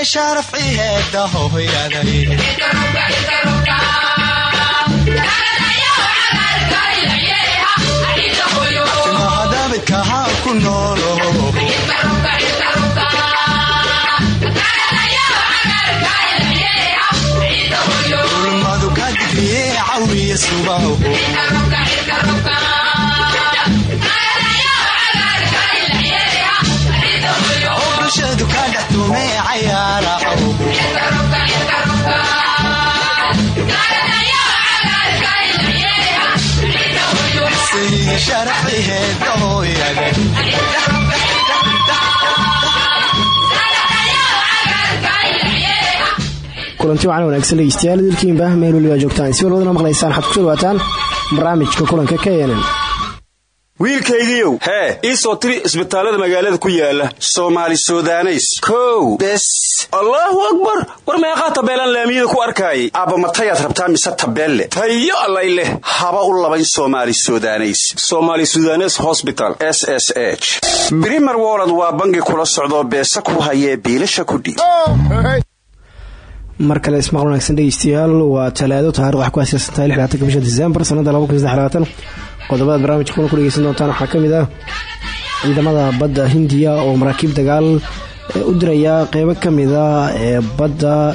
iyo sharafci heeda hooyaday hooyada kulanti wacan wanaagsan dhegeystayaal dilkiinba meel weliba joogtaan. Si walbadana maqlaysaan waxaad ku soo dhawaataan barnaamijka kulanka knn wiilkaygiiow hee ii soo tiri isbitaallada magaalada ku yaalla soomaali sudaneys. Kow bes allaahu akbar. War meeqaa tabeelaan laamiyada ku arkaayay? Aabba matayaad rabtaa mise tabeelle? Tayo allay haba u labayn soomaali sudaneys. Somaali sudanes hosbital s s h. Waa bangi kula socdoo beesa ku hayee biilasha kudhiib mar kale ismaqal wanaagsan dhegeystayaal waa talaado taariikh ku aasaasantahay bisha disembar sanada qodobada barnaamijka kuna ku dhegeysan doontaan waxaa ka mid ah ciidamada badda hindiya oo maraakiib dagaal u diraya qeybo kamida ee badda.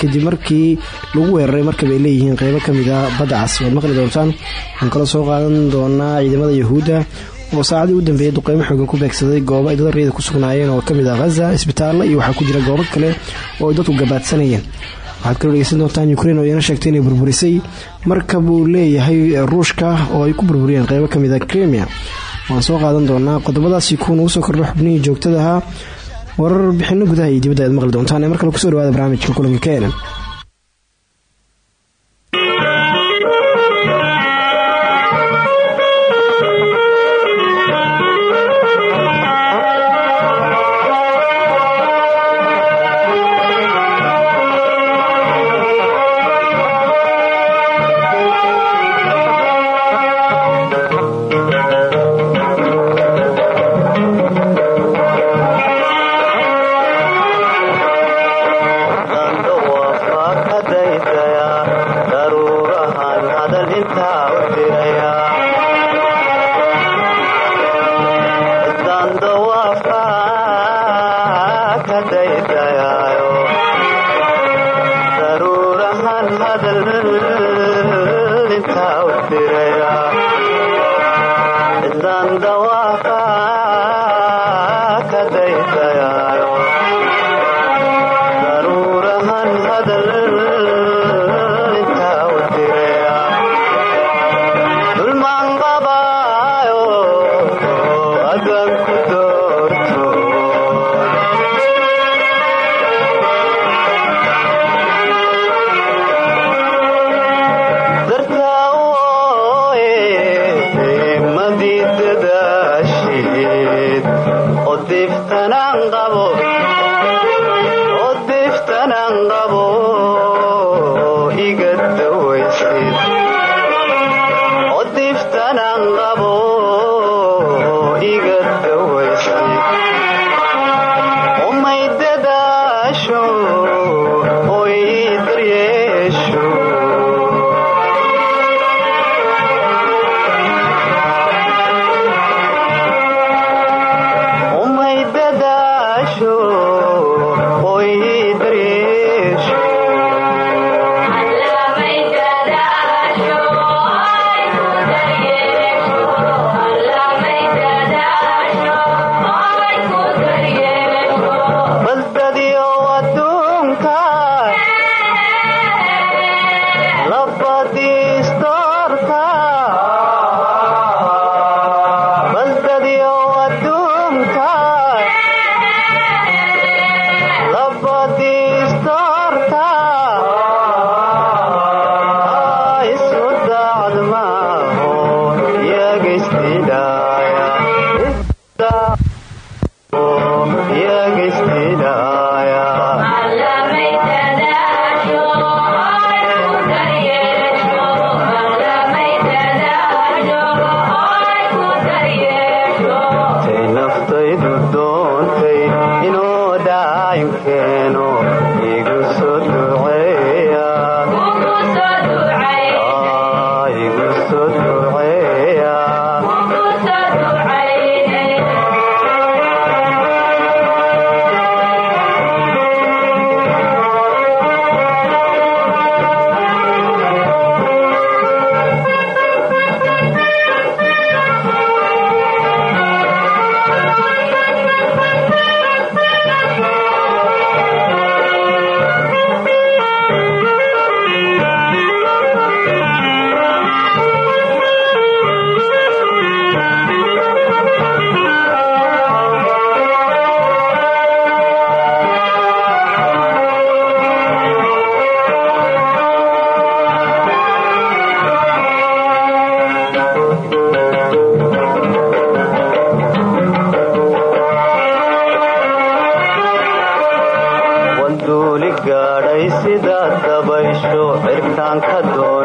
Kadib markii lagu weeraray markab ay leeyihiin qeybo kamida badda cas waad maqli doontaan waxaan kaloo soo qaadan doonaa ciidamada yahuudda oo saacadii u dambeeyay duqeymo xoogan ku beegsaday goobo ay dad ku sugnaayeen oo ka mid ah haza isbitaallo iyo waxaa ku jira goobo kale oo ay dadku gabaadsanayeen. Waxaad kaloo dhegeysan doontaan ukrein oo iyana sheegtay inay burburisay marka buu leeyahay ruushka oo ay ku burburiyeen qeybo ka mid a kremia waan soo qaadan doonaa qodobadaasi nugu soo kordho xubnihii joogtada ahaa warar bixino gudaha iyo dibadda aad maqli doontaan ee mar kale ku soo dhawaada barnaamijka kulanka keenan gaadhay sidaad dabaysho cirkaan ka doon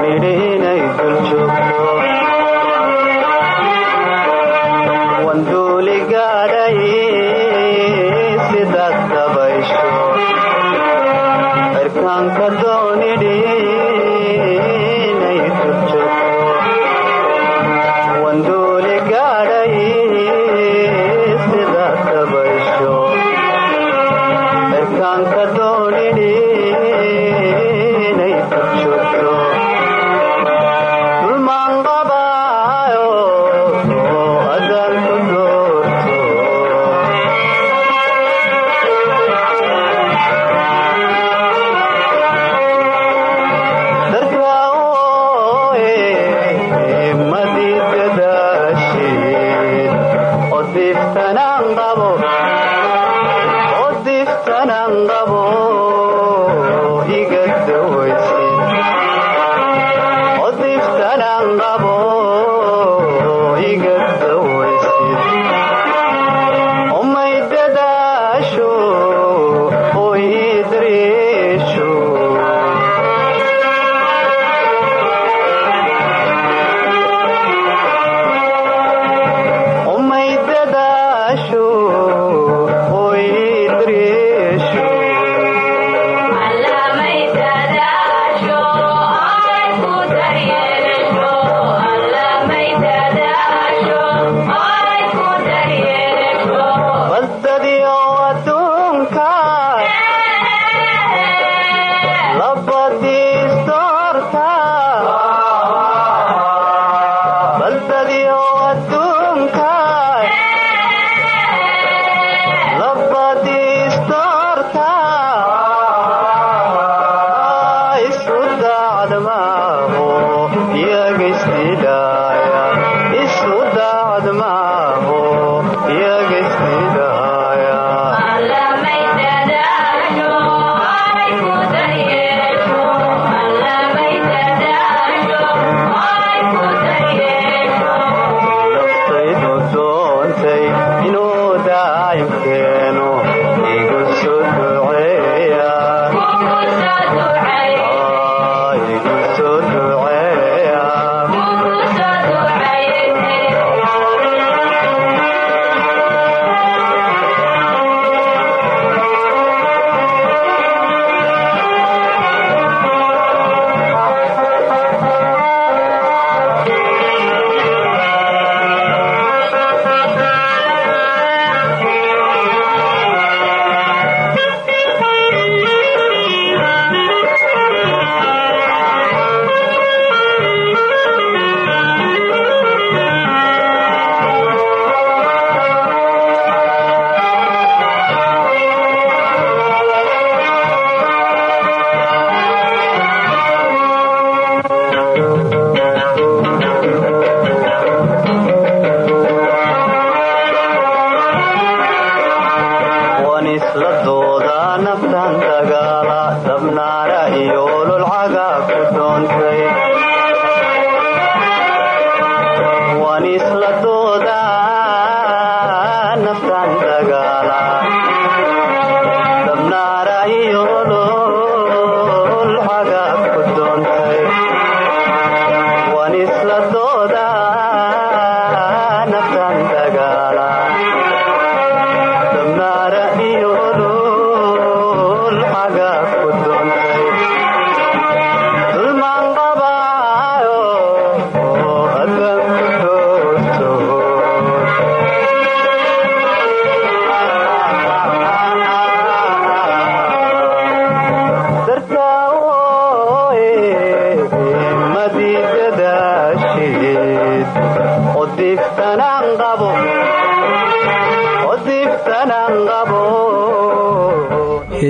ਮੰਗਦਾ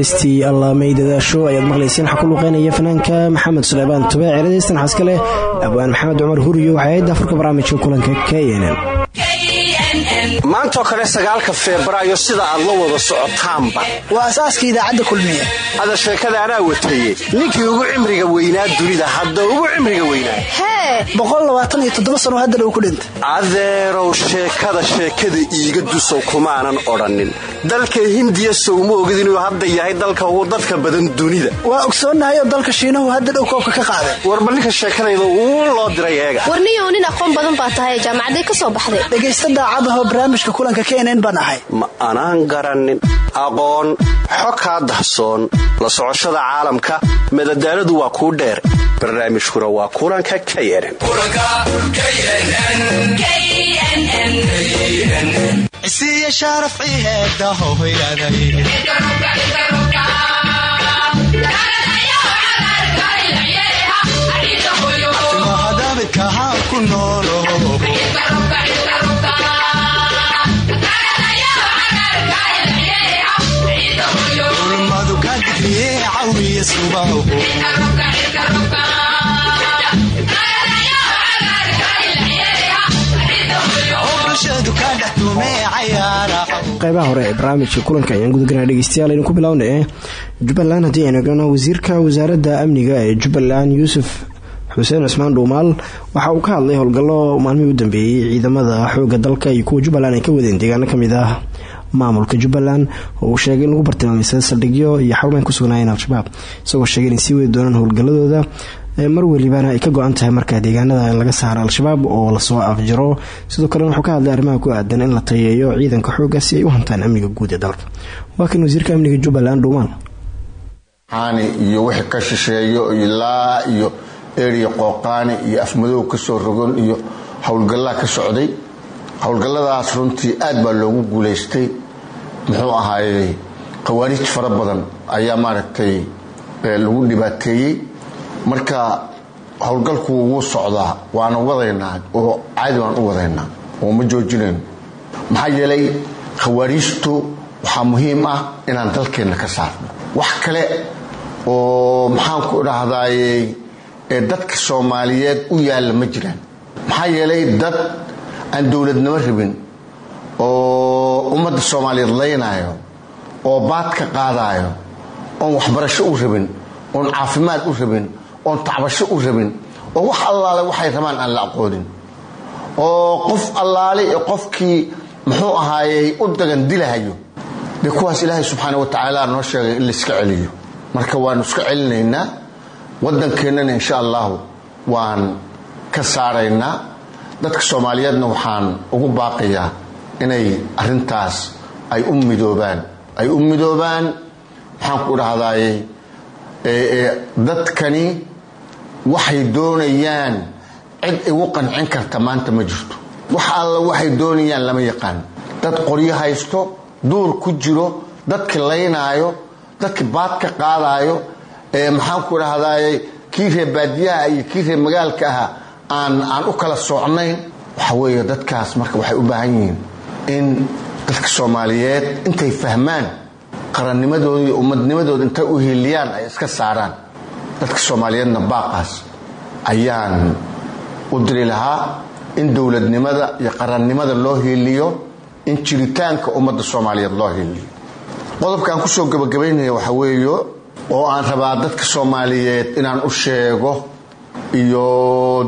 heestii allaamay dadaasho ayaad maqlayseen waxaa ku luqeynaya fanaanka maxamed suleymaan tube ceeladaystan xaaska leh abwaan maxamed cumar huriyo waxay ahayd afurka barnaamijka kulanka k n n. Maantoo kale sagaalka febraayo sida aad la wada socotaanba. Waa asaaska idaacadda kulmiye. Ada sheekada anaa wataye ninkii ugu cimriga weynaa dunida hadda ugu cimriga weynaa sano haddana uu ku dhintay. Adeerow sheekada sheekada iiga dusow kumaanan odhannin. Dalka hindiya sowma ogid inuu hadda yahay dalka ugu dadka badan dunida. Waa ogsoonnahay oo dalka shiinahu hadda dhow koobka ka qaaday. Warba ninka sheekadayda uu loo diray eega. Warniyow nin aqoon badan baa tahay jaamacaday ka soo baxday. Dhegaysta daacadahoo barnaamijka kulanka knn baan ahay. Ma anaan garannin. Aqoon xog kaa dahsoon la socoshada caalamka madadaaladu waa kuu dheer barnaamijkuna waa kulanka ku noolo ulmadu ka digriye cawiya subaho qaybaha hore ee barnaamijka kulanka ayaan gudagalana dhegeystayaal aynu ku bilowna ee jubbaland. Haddii aynu eegno wasiirka wasaaradda amniga ee jubbaland yuusuf xuseen cismaan dhuumaal waxa uu ka hadlay howlgallo maalmihii u dambeeyey ciidamada xooga dalka iyo kuwa jubbaland ay ka wadeen deegaano ka mid ah maamulka jubbaland. Oo uu sheegay in lagu bartilmaameysa saldhigyo iyo xarumayn ku sugnaayeen al-shabaab isagoo sheegay inay sii wadi doonaan howlgalladooda mar welibana ay ka go-an tahay marka deegaanada laga saaro al-shabaab oo la soo afjiro sidoo kalena wuxuu ka hadlay arrimaha ku aadan in la tayeeyo ciidanka xoogga si ay u hantaan amniga guud ee dalka. Waa kan wasiirka amniga jubbaland dhuumaan xaani iyo wixii ka shisheeyo ilaa iyo eriya qooqaani iyo afmadow ka soo rogon iyo howlgallaa ka socday howlgalladaas runtii aad baa loogu guulaystay muxuu ahaayey khawaarij fara badan ayaa maaragtay lagu dhibaateeyey marka howlgalku wuu socdaa waana wadaynaa oo caadi baan u wadaynaa oo ma joojinayno maxaa yeelay khawaariijtu waxaa muhiim ah inaan dalkeenna ka saarno. Wax kale oo maxaanku dhahdaayey ee dadka soomaaliyeed u yaalla ma jiraan. Maxaa yeelay dad aan dowladnimo rabin oo ummadda soomaaliyeed laynaayo oo baad ka qaadaayo oon waxbarasho u rabin oon caafimaad u rabin oon tacbasho u rabin oo wax allaale waxay rabaan aan la aqoonin oo qof allaale iyo qofkii muxuu ahaayey u dagan dilahayo. Dee kuwaas ilaahay subxaana wa tacaala noo sheegay in layska celiyo. Marka waanu iska celinaynaa waddankeennana insha allahu waan ka saaraynaa. Dadka soomaaliyeedna waxaan ugu baaqayaa inay arintaas ay u midoobaan. Ay u midoobaan maxaan ku dhahdaayey dadkani waxay doonayaan cid igu qancin karta maanta ma jirto. Wax alla waxay doonayaan lama yaqaan. Dad qoryo haysto duur ku jiro dadki laynaayo dadki baad ka qaadaayo maxaan ku dhahdaayey kii reer baadiyaha iyo kii reer magaalka aha aan aan u kala soocnayn waxa weeye dadkaas marka waxay u baahan yihiin in dadka soomaaliyeed intay fahmaan qarannimadooda iyo ummadnimadooda intay u hiiliyaan ay iska saaraan dadka soomaaliyeedna baaqaas ayaan u diri lahaa in dowladnimada iyo qarannimada loo hiiliyo in jiritaanka ummadda soomaaliyeed loo hiiliyo qodobkaan ku soo gabagabaynaya waxa weeyo oo aan rabaa dadka soomaaliyeed inaan u sheego iyo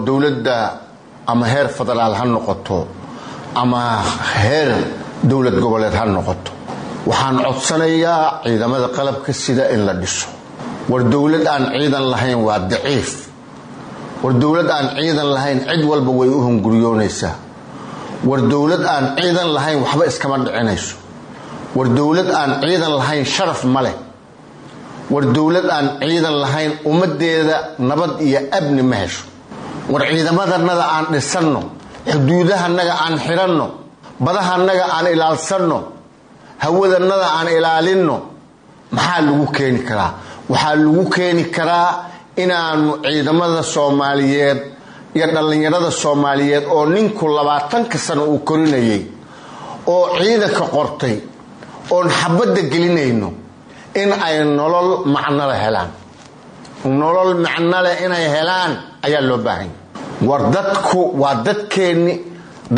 dowladda ama heer federaal ha noqoto ama heer dowlad goboleed ha noqoto. Waxaan codsanayaa ciidamada qalabka sida in la dhiso war dowlad aan ciidan lahayn waa daciif. War dowlad aan ciidan lahayn cid walba way u hunguriyoonaysaa war dowlad aan ciidan lahayn waxba iskama dhicinayso. War dowlad aan ciidan lahayn sharaf ma leh. War dowlad aan ciidan lahayn ummadeeda nabad iyo abni ma hesho. War ciidamadanaga aan dhisanno xuduudahanaga aan xidhanno badahanaga aan ilaalsanno hawadanada aan ilaalinno maxaa lagu keeni karaa waxaa lagu keeni karaa inaanu ciidamada soomaaliyeed iyo dhallinyarada soomaaliyeed oo ninku labaatanka sano uu korinayay oo ciidanka qortay oon xabadda gelinayno in ay nolol macnole helaan. Nolol macnoleh inay helaan ayaa loo baahanya war dadku waa dadkeenni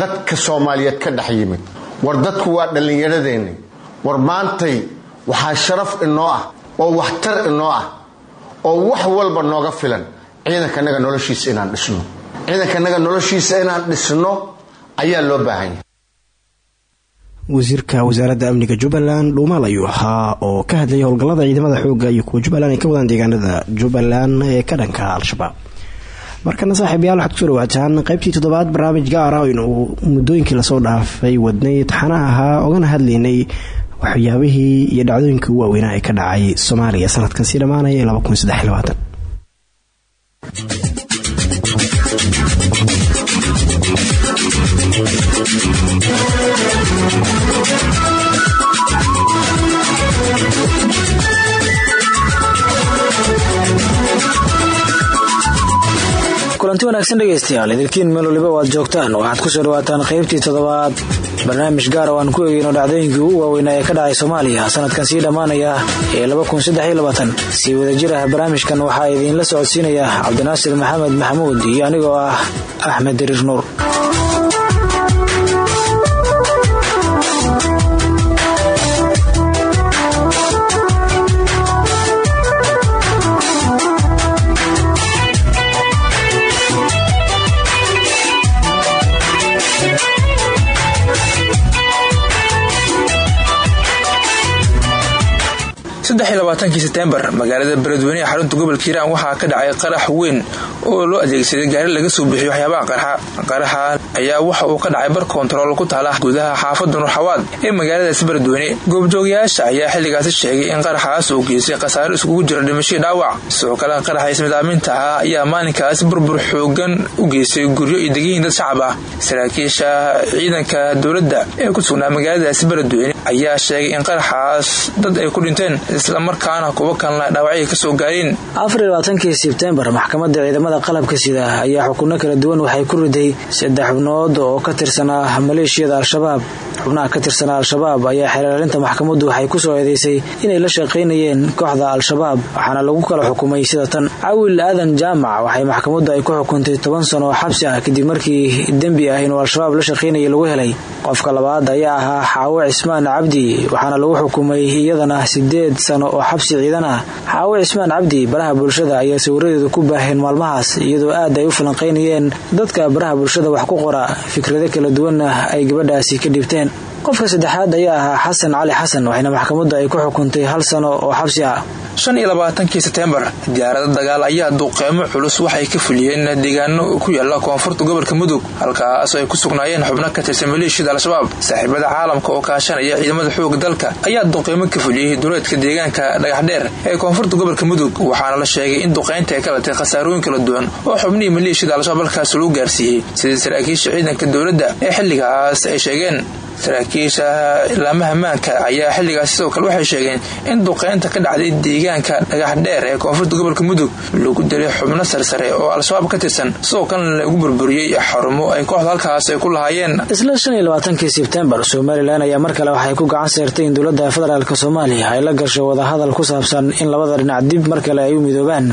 dadka soomaaliyeed ka dhex yimid. War dadku waa dhallinyaradeenni war maantay waxaa sharaf inoo ah oo waxtar inoo ah oo wax walba nooga filan. Ciidankanaga noloshiisa inaan dhisno. Ciidankanaga noloshiisa inaan dhisno ayaa loo baahanya wasiirka wasaaradda amniga jubbaland dhuumaal ayuu ahaa oo ka hadlayay howlgallada ciidamada xoogga iyo kuwa jubbaland ay ka wadaan deegaanada jubbaland ee ka dhanka al-shabaab. Markana saaxiibayaal waxaad ku soo dhawaataan qaybtii toddobaad barnaamij gaar ah aynu muddooyinkii la soo dhaafay wadnay taxanaha ahaa ogana hadlaynay waxyaabihii iyo dhacdooyinkii u waaweynaa ee ka dhacay soomaaliya sanadkan sii dhammaanaya kulanti wanaagsan dhegaystayaal idinkiin meel waliba waad joogtaan. Waxaad ku soo dhawaataan qaybtii toddobaad. Barnaamij gaar oo aan ku eegeyno dhacdooyinkii ugu waaweynaa ee ka dhacay soomaaliya. Sanadkan sii dhammaanaya ee sii wadajir ah barnaamijkan waxaa idiinla socodsiinaya cabdinaasir maxamed maxamuud iyo anigoo ah axmed dariir nuur kii setembar magaalada beledweyne ee xarunta gobolka hiiraan waxaa ka dhacay qarax weyn oo loo adeegsaday gaari laga soo bixiyo waxyaabaha qarxa qaraxa ayaa waxa uu ka dhacay bar koontarool ku taala gudaha xaafada nurxawaad ee magaaladaasi beledweyne. Goobjoogayaasha ayaa xilligaasi sheegay in qaraxaas uu geystay khasaaro iskugu jira dhimashii dhaawac. Sidoo kale qaraxa ismidaaminta ah ayaa maalinkaas burbur xoogan u geystay guryo iyo degayin dad shacab ah. Saraakiisha ciidanka dowladda ee ku sugnaa magaaladaasi beledweyne ayaa sheegay in qaraxaas dad ay ku dhinteen islamarkaana kuwa kalena dhaawacay ka soo gaareen afarlabaatankii sebtembar maxkamadda ciidamada qalabka sida ayaa xukuno kala duwan waxay ku riday saddex xubnood oo ka tirsanaa maleeshiyada al-shabaab. Xubnaha ka tirsanaa al-shabaab ayaa xeelaalinta maxkamaddu waxay ku soo eedeysay inay la shaqaynayeen kooxda al-shabaab waxaana lagu kala xukumay sida tan. Cawil aadan jaamac waxay maxkamaddu ay ku xukuntay toban sano oo xabsi ah kadib markii dembi ah inuu al-shabaab la shaqaynaya lagu helay. Qofka labaad ayaa ahaa xaawo cismaan cabdi waxaana lagu xukumay iyadana sideed oo xabsi ciidan ah. Xaawo cismaan cabdi baraha bulshada ayaa sawiradeedu ku baaheen maalmahaas iyadoo aad ay u falanqaynayeen dadka baraha bulshada wax ku qora fikrado kala duwanna ay gabadhaasi ka dhibteen qofka saddexaad ayaa ahaa xasan cali xasan waxayna maxkamaddu ay ku xukuntay hal sano oo xabsi ah shan iyo labaatankii setembar diyaarado dagaal ayaa duqeymo culus waxay ka fuliyeen deegaano ku yaalla koonfurta gobolka mudug halkaas ay ku sugnaayeen xubno ka tirsan maleeshiyada al-shabaab. Saaxiibada caalamka oo kaashanaya ciidamada xooga dalka ayaa duqeymo ka fuliyey duleedka deegaanka dhagaxdheer ee koonfurta gobolka mudug waxaana la sheegay in duqeynta ay ka latay khasaarooyin kala duwan oo xubnihii maleeshiyada al-shabaab halkaas lagu gaarsiiyey. Sidii saraakiisha ciidanka dowladda ee xilligaas ay sheegeen saraakiisha laamaha maanka ayaa xilligaas sidoo kale waxay sheegeen in duqeynta ka dhacday deegaanka dhagax dheer ee koonfurta gobolka mudug lagu dilay xubno sarsare oo al-shabaab ka tirsan. Sidoo kalena lagu burburiyey xarumo ay kooxda halkaas ay ku lahaayeen. Isla shan iyo labaatankii sebtembar somalilan ayaa mar kale waxay ku gacan seertay in dowladda federaalk soomaaliya ay la gasho wadahadal ku saabsan in labada dhinac dib mar kale ay u midoobaan.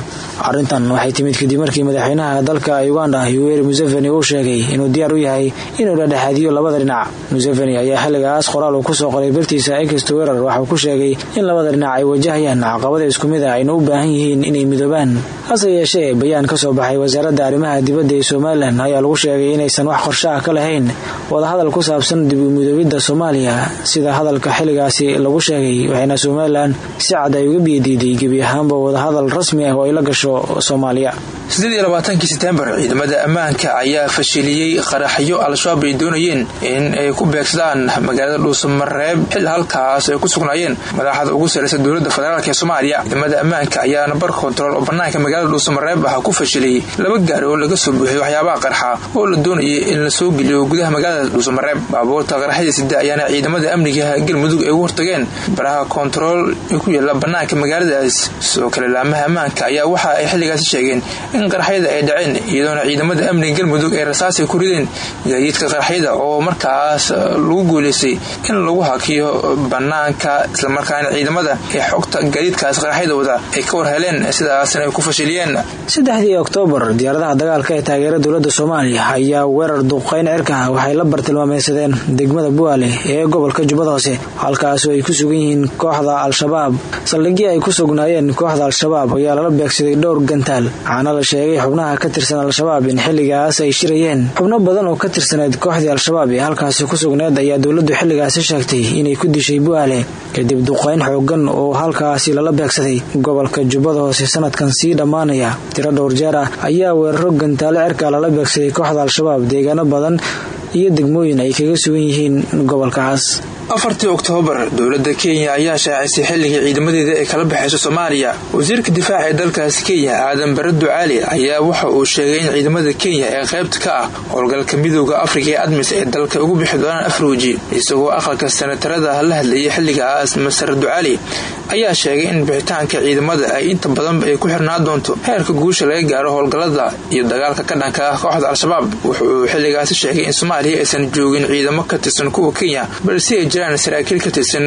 Arrintan waxay timid kadib markii madaxweynaha dalka uganda yuweri museveni uu sheegay inuu diyaar u yahay inuu dhadhexaadiyo labada dhinac. Museveni ayaa xilligaas qoraal uu ku soo qoray bartiisa enkasta weerar waxauu ku sheegay in labada dhinac ay wajahayaan caqabada isku mid a ayna u baahan yihiin inay midoobaan. Hase yeeshee bayaan ka soo baxay wasaaradda arrimaha dibadda ee somalilan ayaa lagu sheegay inaysan wax qorsho ah ka lahayn wadahadal ku saabsan dib u midoobidda soomaaliya. Sida hadalka xilligaasi lagu sheegay waxayna somalilan si cad ay uga biyadiiday gebi ahaanba wadahadal rasmi ah oo ay la gasho soomaaliya. Kii setembar ciidamada ammaanka ayaa fashiliyey qaraxyo al-shabaab ay doonayeen in ay ku beegsadaan wadaan magaalada dhuusamareeb xil halkaas ay ku sugnaayeen madaxda ugu saraysa dowladda federaalk ee soomaaliya. Ciidamada ammaanka ayaana bar kontarool oo bannaanka magaalada dhuusamareeb ah ku fashilay laba gaari oo laga soo buuxiyay waxyaabaha qarxa oo la doonayay in la soo geliyo gudaha magaalada dhuusamareeb baabuurta qarxadii sida ayaana ciidamada amniga galmudug ay ugu hortageen. Baraha kontarool ee ku yaalla bannaanka magaaladaas sidoo kale laamaha ammaanka ayaa waxa ay xilligaasi sheegeen in qarxyada ay dhaceen iyadoona ciidamada amniga galmudug ay rasaasay ku rideen. Gaadiidka qarxyada oo markaas lagu guulaystay in lagu hakiyo bannaanka islamarkaana ciidamada ee xogta gaadiidkaas qarxyada wada ay ka war heleen sidaasna ay ku fashiliyeen. Saddexdii oktoobar diyaaradaha dagaalka ee taageera dowladda soomaaliya ayaa weerar duqeyn cirka waxay la bartilmaameysadeen degmada buaale ee gobolka jubbada hoose halkaasoo ay ku sugan yihiin kooxda al-shabaab. Saldhigii ay ku sugnaayeen kooxda al-shabaab ayaa lala beegsaday dhowr gantaal waxaana la sheegay xubnaha ka tirsan al-shabaab in xilligaas ay shirayeen. Xubno badan oo ka tirsaneyd kooxdii al-shabaab ee halkaasi ku sugneed ayaa dowladdu xilligaasi sheegtay inay ku dishay buaale kadib duqeyn xoogan oo halkaasi lala beegsaday gobolka jubbada hoose sanadkan sii dhammaanaya. Tiro dhowr jeer ah ayaa weeraro gantaalo cirka lala beegsaday kooxda al-shabaab deegaano badan iyo degmooyin ay kaga sugan yihiin gobolkaas afartii oktoobar dowladda kenya ayaa shaacisay xilligii ciidamadeeda ay kala baxayso soomaaliya. Wasiirka difaaca ee dalkaasi kenya aadan bare ducaali ayaa waxa uu sheegay in ciidamada kenya ee qaybta ka ah howlgalka midooda afrika ee admis ee dalka ugu bixi doonaan afruuji isagoo aqalka sanatarada la hadlayay xilligaas masar ducaali ayaa sheegay in bixitaanka ciidamada ay inta badanba ay ku xirnaa doonto heerka guusha laga gaaro howlgallada iyo dagaalka ka dhanka ah kooxda al-shabaab. Wuxuu xilligaasi sheegay in soomaaliya aysan joogin ciidamo ka tirsan kuwa kenya balse ay jiraan saraakiil ka tirsan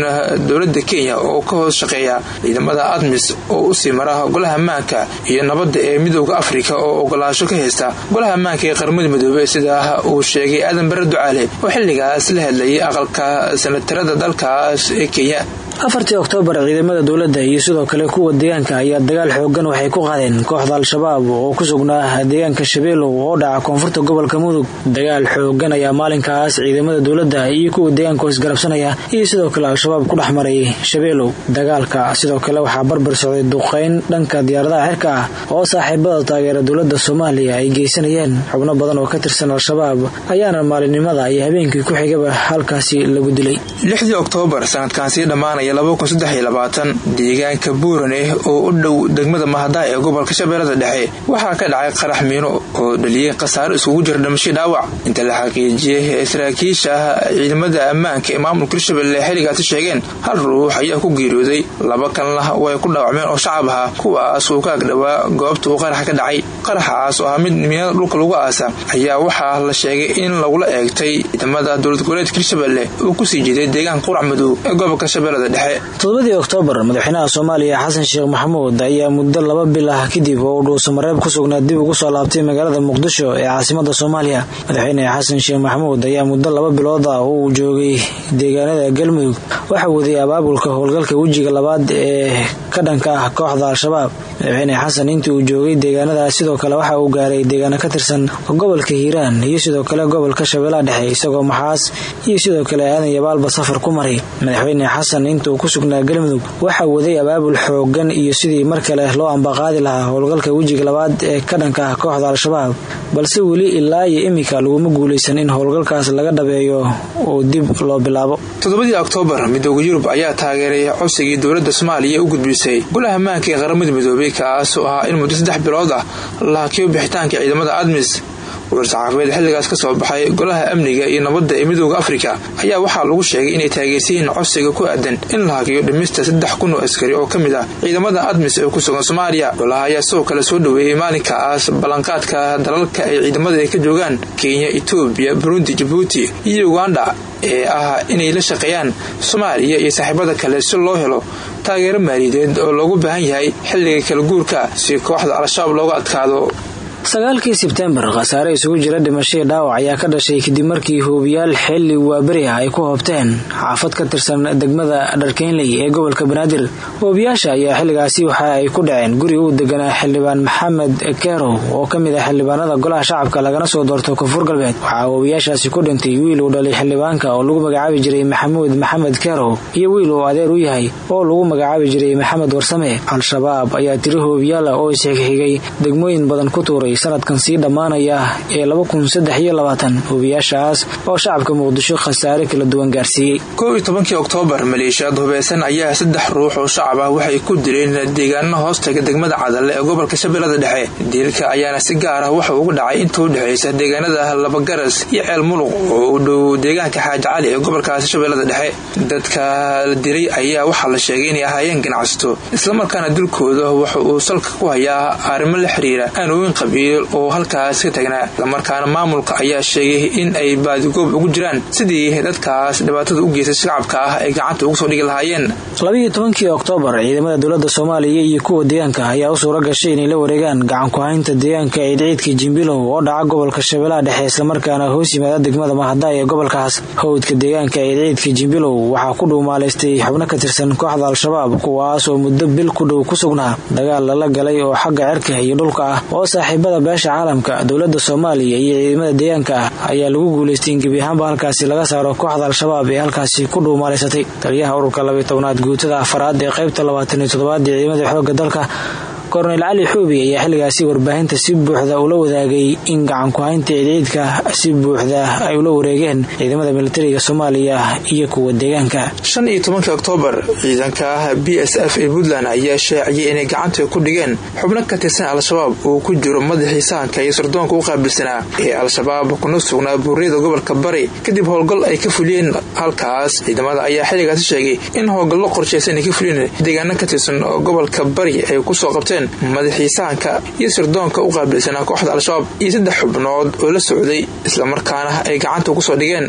dowladda kenya oo ka hoos shaqeeya ciidamada admis oo u sii mara golaha ammaanka iyo nabadda ee midooda afrika oo ogolaasho ka haysta. Golaha ammaanka ee qaramada midoobey sidaa uu sheegay aadan bare ducaale oo xilligaas la hadlayay aqalka sanatarada dalkaas ee kenya afartii oktoobar ciidamada dowladda iyo sidoo kale kuwa deegaanka ayaa dagaal xoogan waxay ku qaadeen kooxda al-shabaab oo ku sugnaa deegaanka shabeelow oo dhaca koonfurta gobolka mudug. Dagaal xoogan ayaa maalinkaas ciidamada dowladda iyo kuwa deegaanka isgarabsanaya iyo sidoo kale al-shabaab ku dhex maray dagaalka sidoo kale waxaa barbar socday duqeyn dhanka diyaaradaha xirka ah oo saaxiibada taageera dowladda soomaaliya ay geysanayeen. Xubno badan oo ka tirsan al-shabaab ayaana maalinimada iyo habeenkii ku xigaba halkaasi lagu dilay deegaanka buurane oo u dhow degmada mahadaha ee gobolka shabeellada dhexe waxaa ka dhacay qarax miino oo dhaliyey khasaaro iskugu jira dhimasho dhaawac. Inta la xaqiijiyey saraakiisha ciidamada ammaanka ee maamulka hirshabelle xilligaasi sheegeen hal ruux ayaa ku geeriyooday laba kalena way ku dhaawacmeen oo shacab ahaa kuwaas uu ka agdhowaa goobta uu qarax ka dhacay. Qaraxaas oo ah mid miinada dhulka lagu aasa ayaa waxaa la sheegay in lagula eegtay ciidamada dowlad goboleedka hirshabelle uu ku sii jiday deegaanka qurac madow ee gobolka shabeellada dhexe todobadii oktoobar madaxweynaha soomaaliya xasan sheekh maxamuud ayaa muddo laba bil ah kadib oo uu dhuusamareeb ku sugnaa dib ugu soo laabtay magaalada muqdisho ee caasimada soomaaliya. Madaxweyne xasan sheekh maxamuud ayaa muddo laba bilood ah uu joogay deegaanada galmudug waxaa waday abaabulka howlgalka wejiga labaad ee ka dhanka ah kooxda al-shabaab madaxweyne xasan intii uu joogay deegaanadaas sidoo kale waxa uu gaaray deegaano ka tirsan gobolka hiiraan iyo sidoo kale gobolka shabeellaha dhexe isagoo maxaas iyo sidoo kale aadan yabaalba safar ku maray. Madaxweyne xasan inta uu ku sugnaa galmudug waxaa waday abaabul xoogan iyo sidii mar kale loo ambaqaadi lahaa howlgalka wejiga labaad ee ka dhanka ah kooxda al-shabaab. Balse weli ilaa iyo imika laguma guulaysan in howlgalkaas laga dhabeeyo oo dib loo bilaabo. Toddobadii oktoobar midooda yurub ayaa taageeray codsigii dowladda soomaaliya u gudbisay golaha ammaanka ee qaramada midoobey kaas oo ahaa in muddo saddex bilood ah. La hakiyo bixitaanka ciidamada admis war-saxaafadeed xilligaas ka soo baxay golaha amniga iyo nabadda ee midooda afrika ayaa waxaa lagu sheegay inay taageersan codsiga ku aadan in la hakiyo dhimista saddex kun oo askari oo ka mid ah ciidamada admis ee ku sugan soomaaliya. Golaha ayaa sidoo kale soo dhoweeyey maalinkaas ballanqaadka dalalka ay ciidamada ay ka joogaan kenya etoobiya burundi jabuuti iyo uganda ee ah inay la shaqeeyaan soomaaliya iyo saaxiibada kale si loo helo taageero maaliyadeed oo loogu baahan yahay xilliga kala guurka si kooxda al-shabaab looga adkaado sagaalkii sebtembar khasaare isugu jira dhimashadii dhaawac ayaa ka dhashay kadib markii hoobiyaal xilli waaberi ah ay ku hoobteen. Xaafad ka tirsan degmada dharkeynley ee gobolka banaadir hoobiyaasha ayaa xilligaasi waxa ay ku dhaceen. Guri uu deganaa xildhibaan maxamed kerow oo ka mid ah xildhibaanada golaha shacabka lagana soo doorto koonfur galbeed waxaa hoobiyaashaasi ku dhintay wiil uu dhalay xildhibaanka oo lagu magacaabi jiray maxamuud maxamed kerow iyo wiil uu adeer u yahay oo lagu magacaabi jiray maxamed warsame. Al-shabaab ayaa tiri hoobiyaala oo isxigxigay degmooyin badan ku tuuray sanadkan sii dhammaanaya ee hubiyaashaas oo shacabka muqdisho khasaare kala duwan gaarsiiyey. Kow iyo tobankii oktoobar maleeshiyaad hubeysan ayaa saddex ruux oo shacab ah waxay ku dileen deegaano hoostaga degmada cadalle ee gobolka shabeellada dhexe. Diilka ayaana si gaar ah waxa ugu dhacay inta u dhexaysa deegaanada labagaras iyo ceel muluq oo u dhow deegaanka xaaji cali ee gobolkaasi shabeellada dhexe. Dadka la dilay ayaa waxaa la sheegay inay ahaayeen ganacsato islamarkaana dilkooda waxa uu salka ku hayaa arrimo la xiriira aanooyin qabiil oo halkaas ka tagnaa islamarkaana maamulka ayaa sheegay in ay baadigoob ugu jiraan. Sidii dadkaas dhibaatada u geystay shacabka ah ay gacanta ugu soo dhigi lahaayeen. Labayo tobankii oktoobar ciidamada dowladda soomaaliya iyo kuwa deegaanka ayaa u suura gashay inay la wareegaan gacan ku-haynta deegaanka ciidciidka jimbilow oo dhaca gobolka shabeellaha dhexe islamarkaana hoos yimaada degmada mahadaay ee gobolkaas. Howdka deegaanka ciidciidka jimbilow waxaa ku dhuumaalaystay xubno ka tirsan kooxda al-shabaab kuwaas oo muddo bil ku dhow ku sugnaa dagaal lala galay oo xagga cirka iyo dhulka ah oo saaxiibada beesha caalamka dowladda soomaaliya iyo ciidamada deegaanka ah ayaa lagu guulaystay in gebi ahaanba halkaasi laga saaro kooxda al-shabaab ee halkaasi ku dhuumaalaysatay taliyaha ururka labiy tobnaad guutada afaraad ee qaybta labaatan iyo toddobaad ee ciidamada xoogga dalka korneyl cali xuubi ayaa xilligaasi warbaahinta si buuxda ula wadaagay in gacan ku-haynta ciidciidka si buuxda ay ula wareegeen ciidamada militariga soomaaliya iyo kuwa deegaanka. Shan iyo tobankii oktoobar ciidanka b s f ee puntland ayaa shaaciyay inay gacanta ku dhigeen xubno ka tirsan al-shabaab uu ku jiro madaxii sahanka iyo sardoonka u qaabilsanaa ee al-shabaab kuna sugnaa buuriyada gobolka bari. Kadib howlgal ay ka fuliyeen halkaas ciidamada ayaa xilligaasi sheegay in howlgallo qorshaysan ay ka fuliyeen deegaano ka tirsan gobolka bari ay ku soo qabteen madaxii sahanka iyo sirdoonka u qaabilsanaa kooxda al-shabaab iyo saddex xubnood oo la socday islamarkaana ay gacanta ku soo dhigeen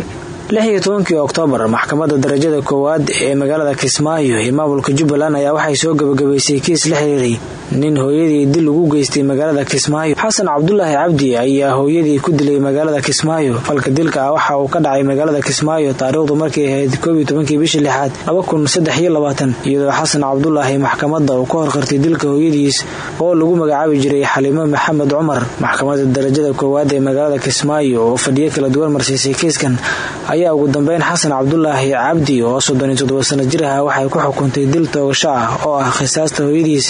lix iyo tobankii oktoobar maxkamadda darajada koowaad ee magaalada kismaayo ee maamulka jubbaland ayaa waxay soo gabagabaysay kiis la xiriiray nin hooyadii dil ugu geystay magaalada kismaayo xasan cabdulaahi cabdi ayaa hooyadii ku dilay magaalada kismaayo falka dilka ah waxa uu ka dhacay magaalada kismaayo taariikhdu markay ahayd koob iyo tobankii lixaad laba kun saddex iyo labaatan iyadoo xasan cabdulaahi maxkamadda uu ka horqartay dilka hooyadiis oo lagu magacaabi jiray xalimo maxamed cumar. Maxkamadda darajada koowaad ee magaalada kismaayo oo fadhiyo kala duwan marsiisay kiiskan ayaa ugu dambeyn xasan cabdulaahi cabdi oo soddon iyo jir ah waxay ku xukuntay dil toogasho ah oo ah khisaasta hooyadiis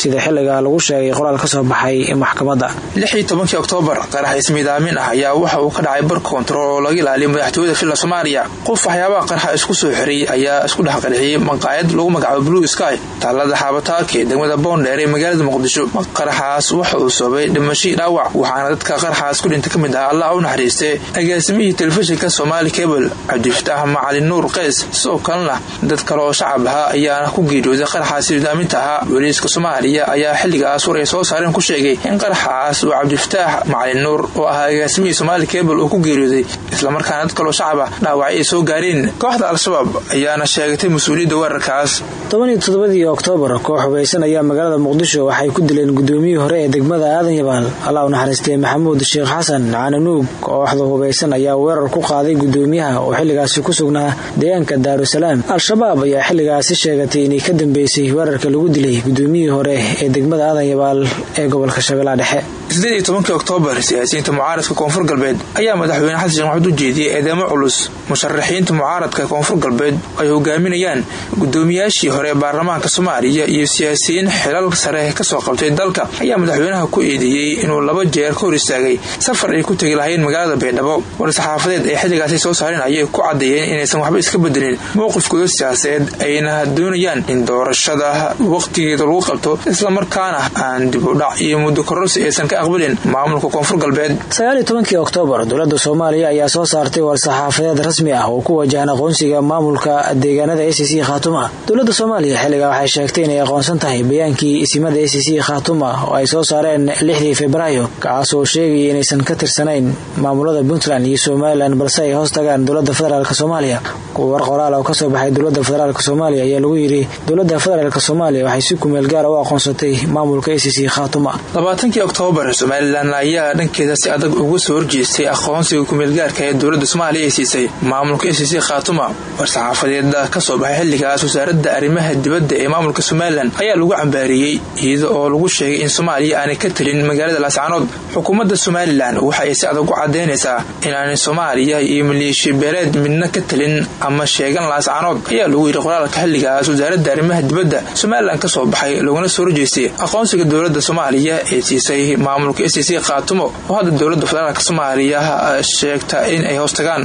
sida xilliga lagu sheegay qoraal ka soo baxay maxkamadda. Lix iyo tobankii oktoobar qarax ismiidaamin ah ayaa waxa uu ka dhacay bar koontarool oo laga ilaaliyo madaxtooyada filla soomaaliya. Qof waxyaabaha qarxa isku soo xiray ayaa isku dhex qarxiyey maqaayad lagu magacaabo blue sky taalada xaabataaka ee degmada boondheer ee magaalada muqdisho. Qaraxaas waxa uu soobay dhimashii dhaawac waxaana dadka qaraxaas ku dhinta ka mid ah allah u naxariistay agaasimihii telefishinka somaali cable cabdifataax macalin nuur qays sidoo kalena dad kale oo shacab ahaa ayaana ku geeriyooday qaraxaas ismiidaaminta ahaa. Booliiska soomaaliya ayaa xilligaas war ay soo saareen ku sheegay in qaraxaas uu cabdifataax macalin nuur oo ahaa agaasimihii somaali cable uu ku geeriyooday islamarkaana dad kaloo shacab ah dhaawacyo ay soo gaareen. Kooxda al-shabaab ayaana sheegatay mas'uuliyadda weerarkaas tobaniyo toddobadii oktoobar koox hubaysan ayaa magaalada muqdisho waxay ku dileen gudoomiyihii hore ee degmada aadan yabaal. Allah u maxamuud sheekh xasan cananuug kooxda hubaysan ayaa weerar ku qaaday gudoomiyaha oo xilligaasi ku sugnaa deegaanka daarusalaam al-shabaab ayaa xilligaasi sheegatay inay ka dambeysay weerarka lagu dilay gudoomiyihii hore ee degmada aadan yabaal ee gobolka shabeellaha dhexe sideed tobankii oktoobar siyaasiyiinta mucaaradka koonfur galbeed ayaa madaxweyne xasan sheekh maxamuud u jeediyey eedeemo culus. Musharaxiinta mucaaradka koonfur galbeed ay hogaaminayaan gudoomiyaashii hore ee baarlamaanka soomaaliya iyo siyaasiyiin xilal sare ka soo qabtay dalka. Ayaa madaxweynaha ku eedeeyey inuu laba jeer ka hor istaagay safar ay ku tegi lahayn magaalada baydhabo war-saxaafadeed ay xilligaasi soo saareen ayay ku caddeeyeen inaysan waxba iska bedelin mowqifkooda siyaasadeed ayna doonayaan in doorashada waqtigeeda lagu qabto islamarkaana aan dib u dhac iyo muddo kororsi aysan ka aqbalin maamulka koonfur galbeed. Sagaaliyo tobankii oktoobar dowladda soomaaliya ayaa soo saartay war-saxaafadeed rasmi ah oo ku wajahan aqoonsiga maamulka deegaanada a c c khaatuma dowladda soomaaliya xilligaa waxay sheegtay inay aqoonsan tahay bayaankii isimada a c c khaatuma oo ay soo saareen lixdii febraayo kaas oo sheegaya inaysan ka tirsanayn maamulada puntland iyo somalilan balse ay hoos tagaan dowladda federaalk soomaaliya. Kuwa war qoraal oo ka soo baxay dowladda federaalk soomaaliya ayaa lagu yidhi dowladda federaalk soomaaliya waxay si kumeel gaara u aqoonsatay maamulka a c c khaatuma labaatankii oktoobar somalilan ayaa dhankeeda si adag uga soo horjeestay aqoonsiga kumeelgaarka ee dowladda soomaaliya ay siisay. Maamulka a c c khaatuma war-saxaafadeeda ka soo baxay xilligaas wasaaradda arrimaha dibadda ee maamulka somalilan ayaa lagu cambaariyey iyada oo lagu sheegay in soomaaliya aanay ka telin magaalada laascaanood. Xukuumadda somalilan waxa ay si adag u cadaynaysaa inaanay soomaaliya iyo maleeshiya beeleed midna ka telin ama sheegan laascaanood ayaa lagu yidhi qoraalka xilligaas wasaaradda arrimaha dibadda somalilan ka soo baxay loogana soo horjeestay aqoonsiga dowladda soomaaliya ee siisay maamul maamulka s c khaatumo oo hadda dowladda federaalk soomaaliya sheegta in ay hoos tagaan.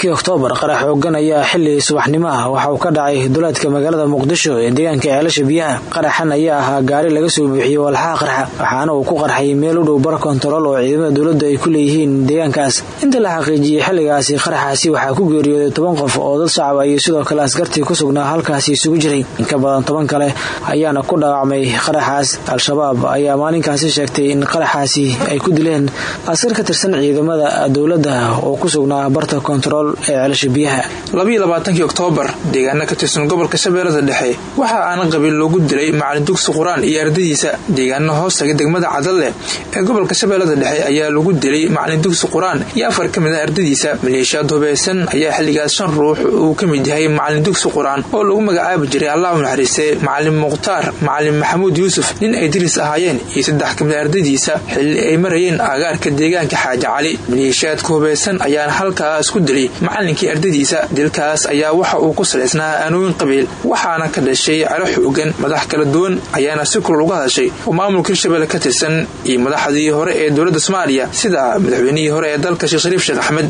Kii oktoobar qarax xoogan ayaa xili subaxnimo ah waxa uu ka dhacay duleedka magaalada muqdisho ee deegaanka ceelasha biyaha. Qaraxan ayaa ahaa gaari laga soo buuxiyey walxaha qarxa waxaana uu ku qarxay meel u dhow bar kontarool oo ciidamada dowladdu ay ku leeyihiin deegaankaas. Inta la xaqiijiyey xilligaasi qaraxaasi waxaa ku geeriyooday toban qof oo dad shacab iyo sidoo kale askartii ku sugnaa halkaasi isugu jiray. Inka badan toban kale ayaana ku dhaawacmay qaraxaas. Al-shabaab ayaa maalinkaasi sheegtay in qaraxaasi ay ku dileen askar ka tirsan ciidamada dowladda oo ku sugnaa barta kontarool ee ceelasha biyaha. Labaiyolabaatankii oktoobar deegaana ka tirsan gobolka shabeellada dhexe waxa aana qabiil loogu dilay macalin dugsi qur'aan iyo ardadiisa deegaana hoostaga degmada cadale ee gobolka shabeellada dhexe ayaa lagu dilay macalin dugsi qur'aan iyo afar ka mid a ardadiisa maleeshiyaad hubeysan ayaa xilligaas shan ruux uu ka mid yahay macalin dugsi qur'aan oo lagu magacaabi jiray allah u naxariiste macalin mukhtaar macalin maxamuud yuusuf nin ay diris ahaayeen iyo saddex ka mid a ardadiisa xilli ay marayeen agaarka deegaanka xaaji cali. Maleeshiyaadka hubeysan ayaana halkaas ku dilay macalinkii ardadiisa dilkaas ayaa waxa uu ku salaysnaa aanooyin qabiil. Waxaana ka dhashay calo xoogan madax kala duwan ayaana si kulul uga hadashay. Oo maamulka hirshabelle ka tirsan iyo madaxdii hore ee dowladda soomaaliya sida madaxweynihii hore ee dalka sheekh shariif sheekh axmed.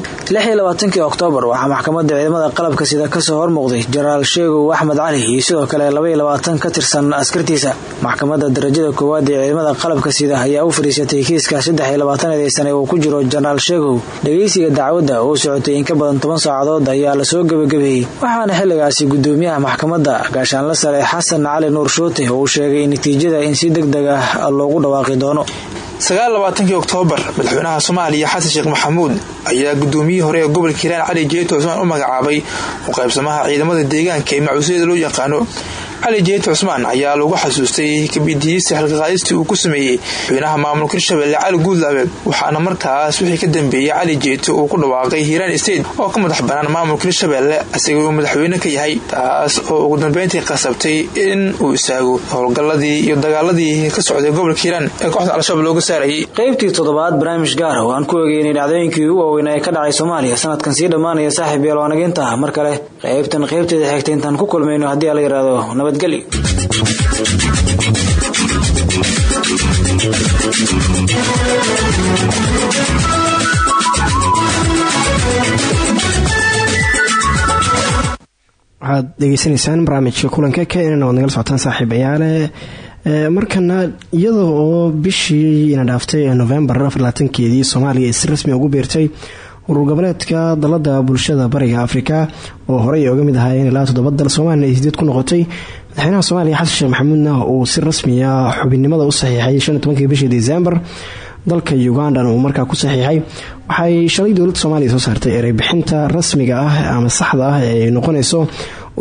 Oktoobar waxaa maxkamadda ciidamada qalabka sida ka soo hormuuqday jenaraal sheegow axmed cali iyo sidoo kale ka tirsan askartiisa. Maxkamadda darajada koowaad ee ciidamada qalabka sida ayaa u fadhiisatay kiiska eedeysane uu ku jiro jenaraal sheegow dhegeysiga dacwadda oo socotay in ka badan toban saacadood ayaa la soo gebagabeeyey waxaana xilligaasi gudoomiyaha maxkamadda. Gaashaanla sare xasan cali nuur shoote oo uu sheegay natiijada in si deg deg ah loogu dhawaaqi doono. Sagaallabaatankii oktoobar madaxweynaha soomaaliya xasan sheekh maxamuud ayaa gudoomiyihii hore ee gobolka hiiraan cali jeeto cusmaan u magacaabay u qaybsamaha ciidamada deegaanka ee macuusyada loo yaqaano cali jeeto cusmaan ayaa lagu xasuustay kabidiyiisa xilkaqaadistii uu ku sameeyey madaxweynaha maamulka hirshabelle cali guudlaabe waxaana markaas wixii ka dambeeyey cali jeeto uu ku dhawaaqay hiiraan state oo ka madax banaan maamulka hirshabelle isaga uu madaxweyne ka yahay taas oo ugu dambeyntii qasabtay in uu istaago. Howlgalladii iyo dagaaladii ka socday gobolka hiiraan ee kooxda al-shabaab looga saarayay. Qaybtii toddobaad barnaamij gaar oo aan ku egeynay dhacdooyinkii ugu waaweyn ee ka dhacay soomaaliya sanadkan sii dhammaanaya saaxiib yaal waanaginta mar kale qaybtan qaybteeda xigta intaan ku kulmayno haddii ala yidhaahdo nabadgelyo waxaad dhegeysanaysaan barnaamijka kulanka keenan waad nagala socotaan saaxiibayaale markana iyada oo bishii ina dhaaftay ee novembar afarlaatankeedii soomaaliya si rasmi ugu biirtay urur goboleedka dalada bulshada bariga afrika oo horey oga mid ahaayeen ilaa toddoba dal soomaliya ay sideed ku noqotay madaxweynaha soomaaliya xasan sheekh maxamuudna uu si rasmiya xubinimada u saxiixay shan tobankii bishii desembar dalka ugandana uu markaa ku saxiixay. Waxay shalay dowladda soomaaliya soo saartay ereybixinta rasmiga ah ama saxda ah ee ay noqonayso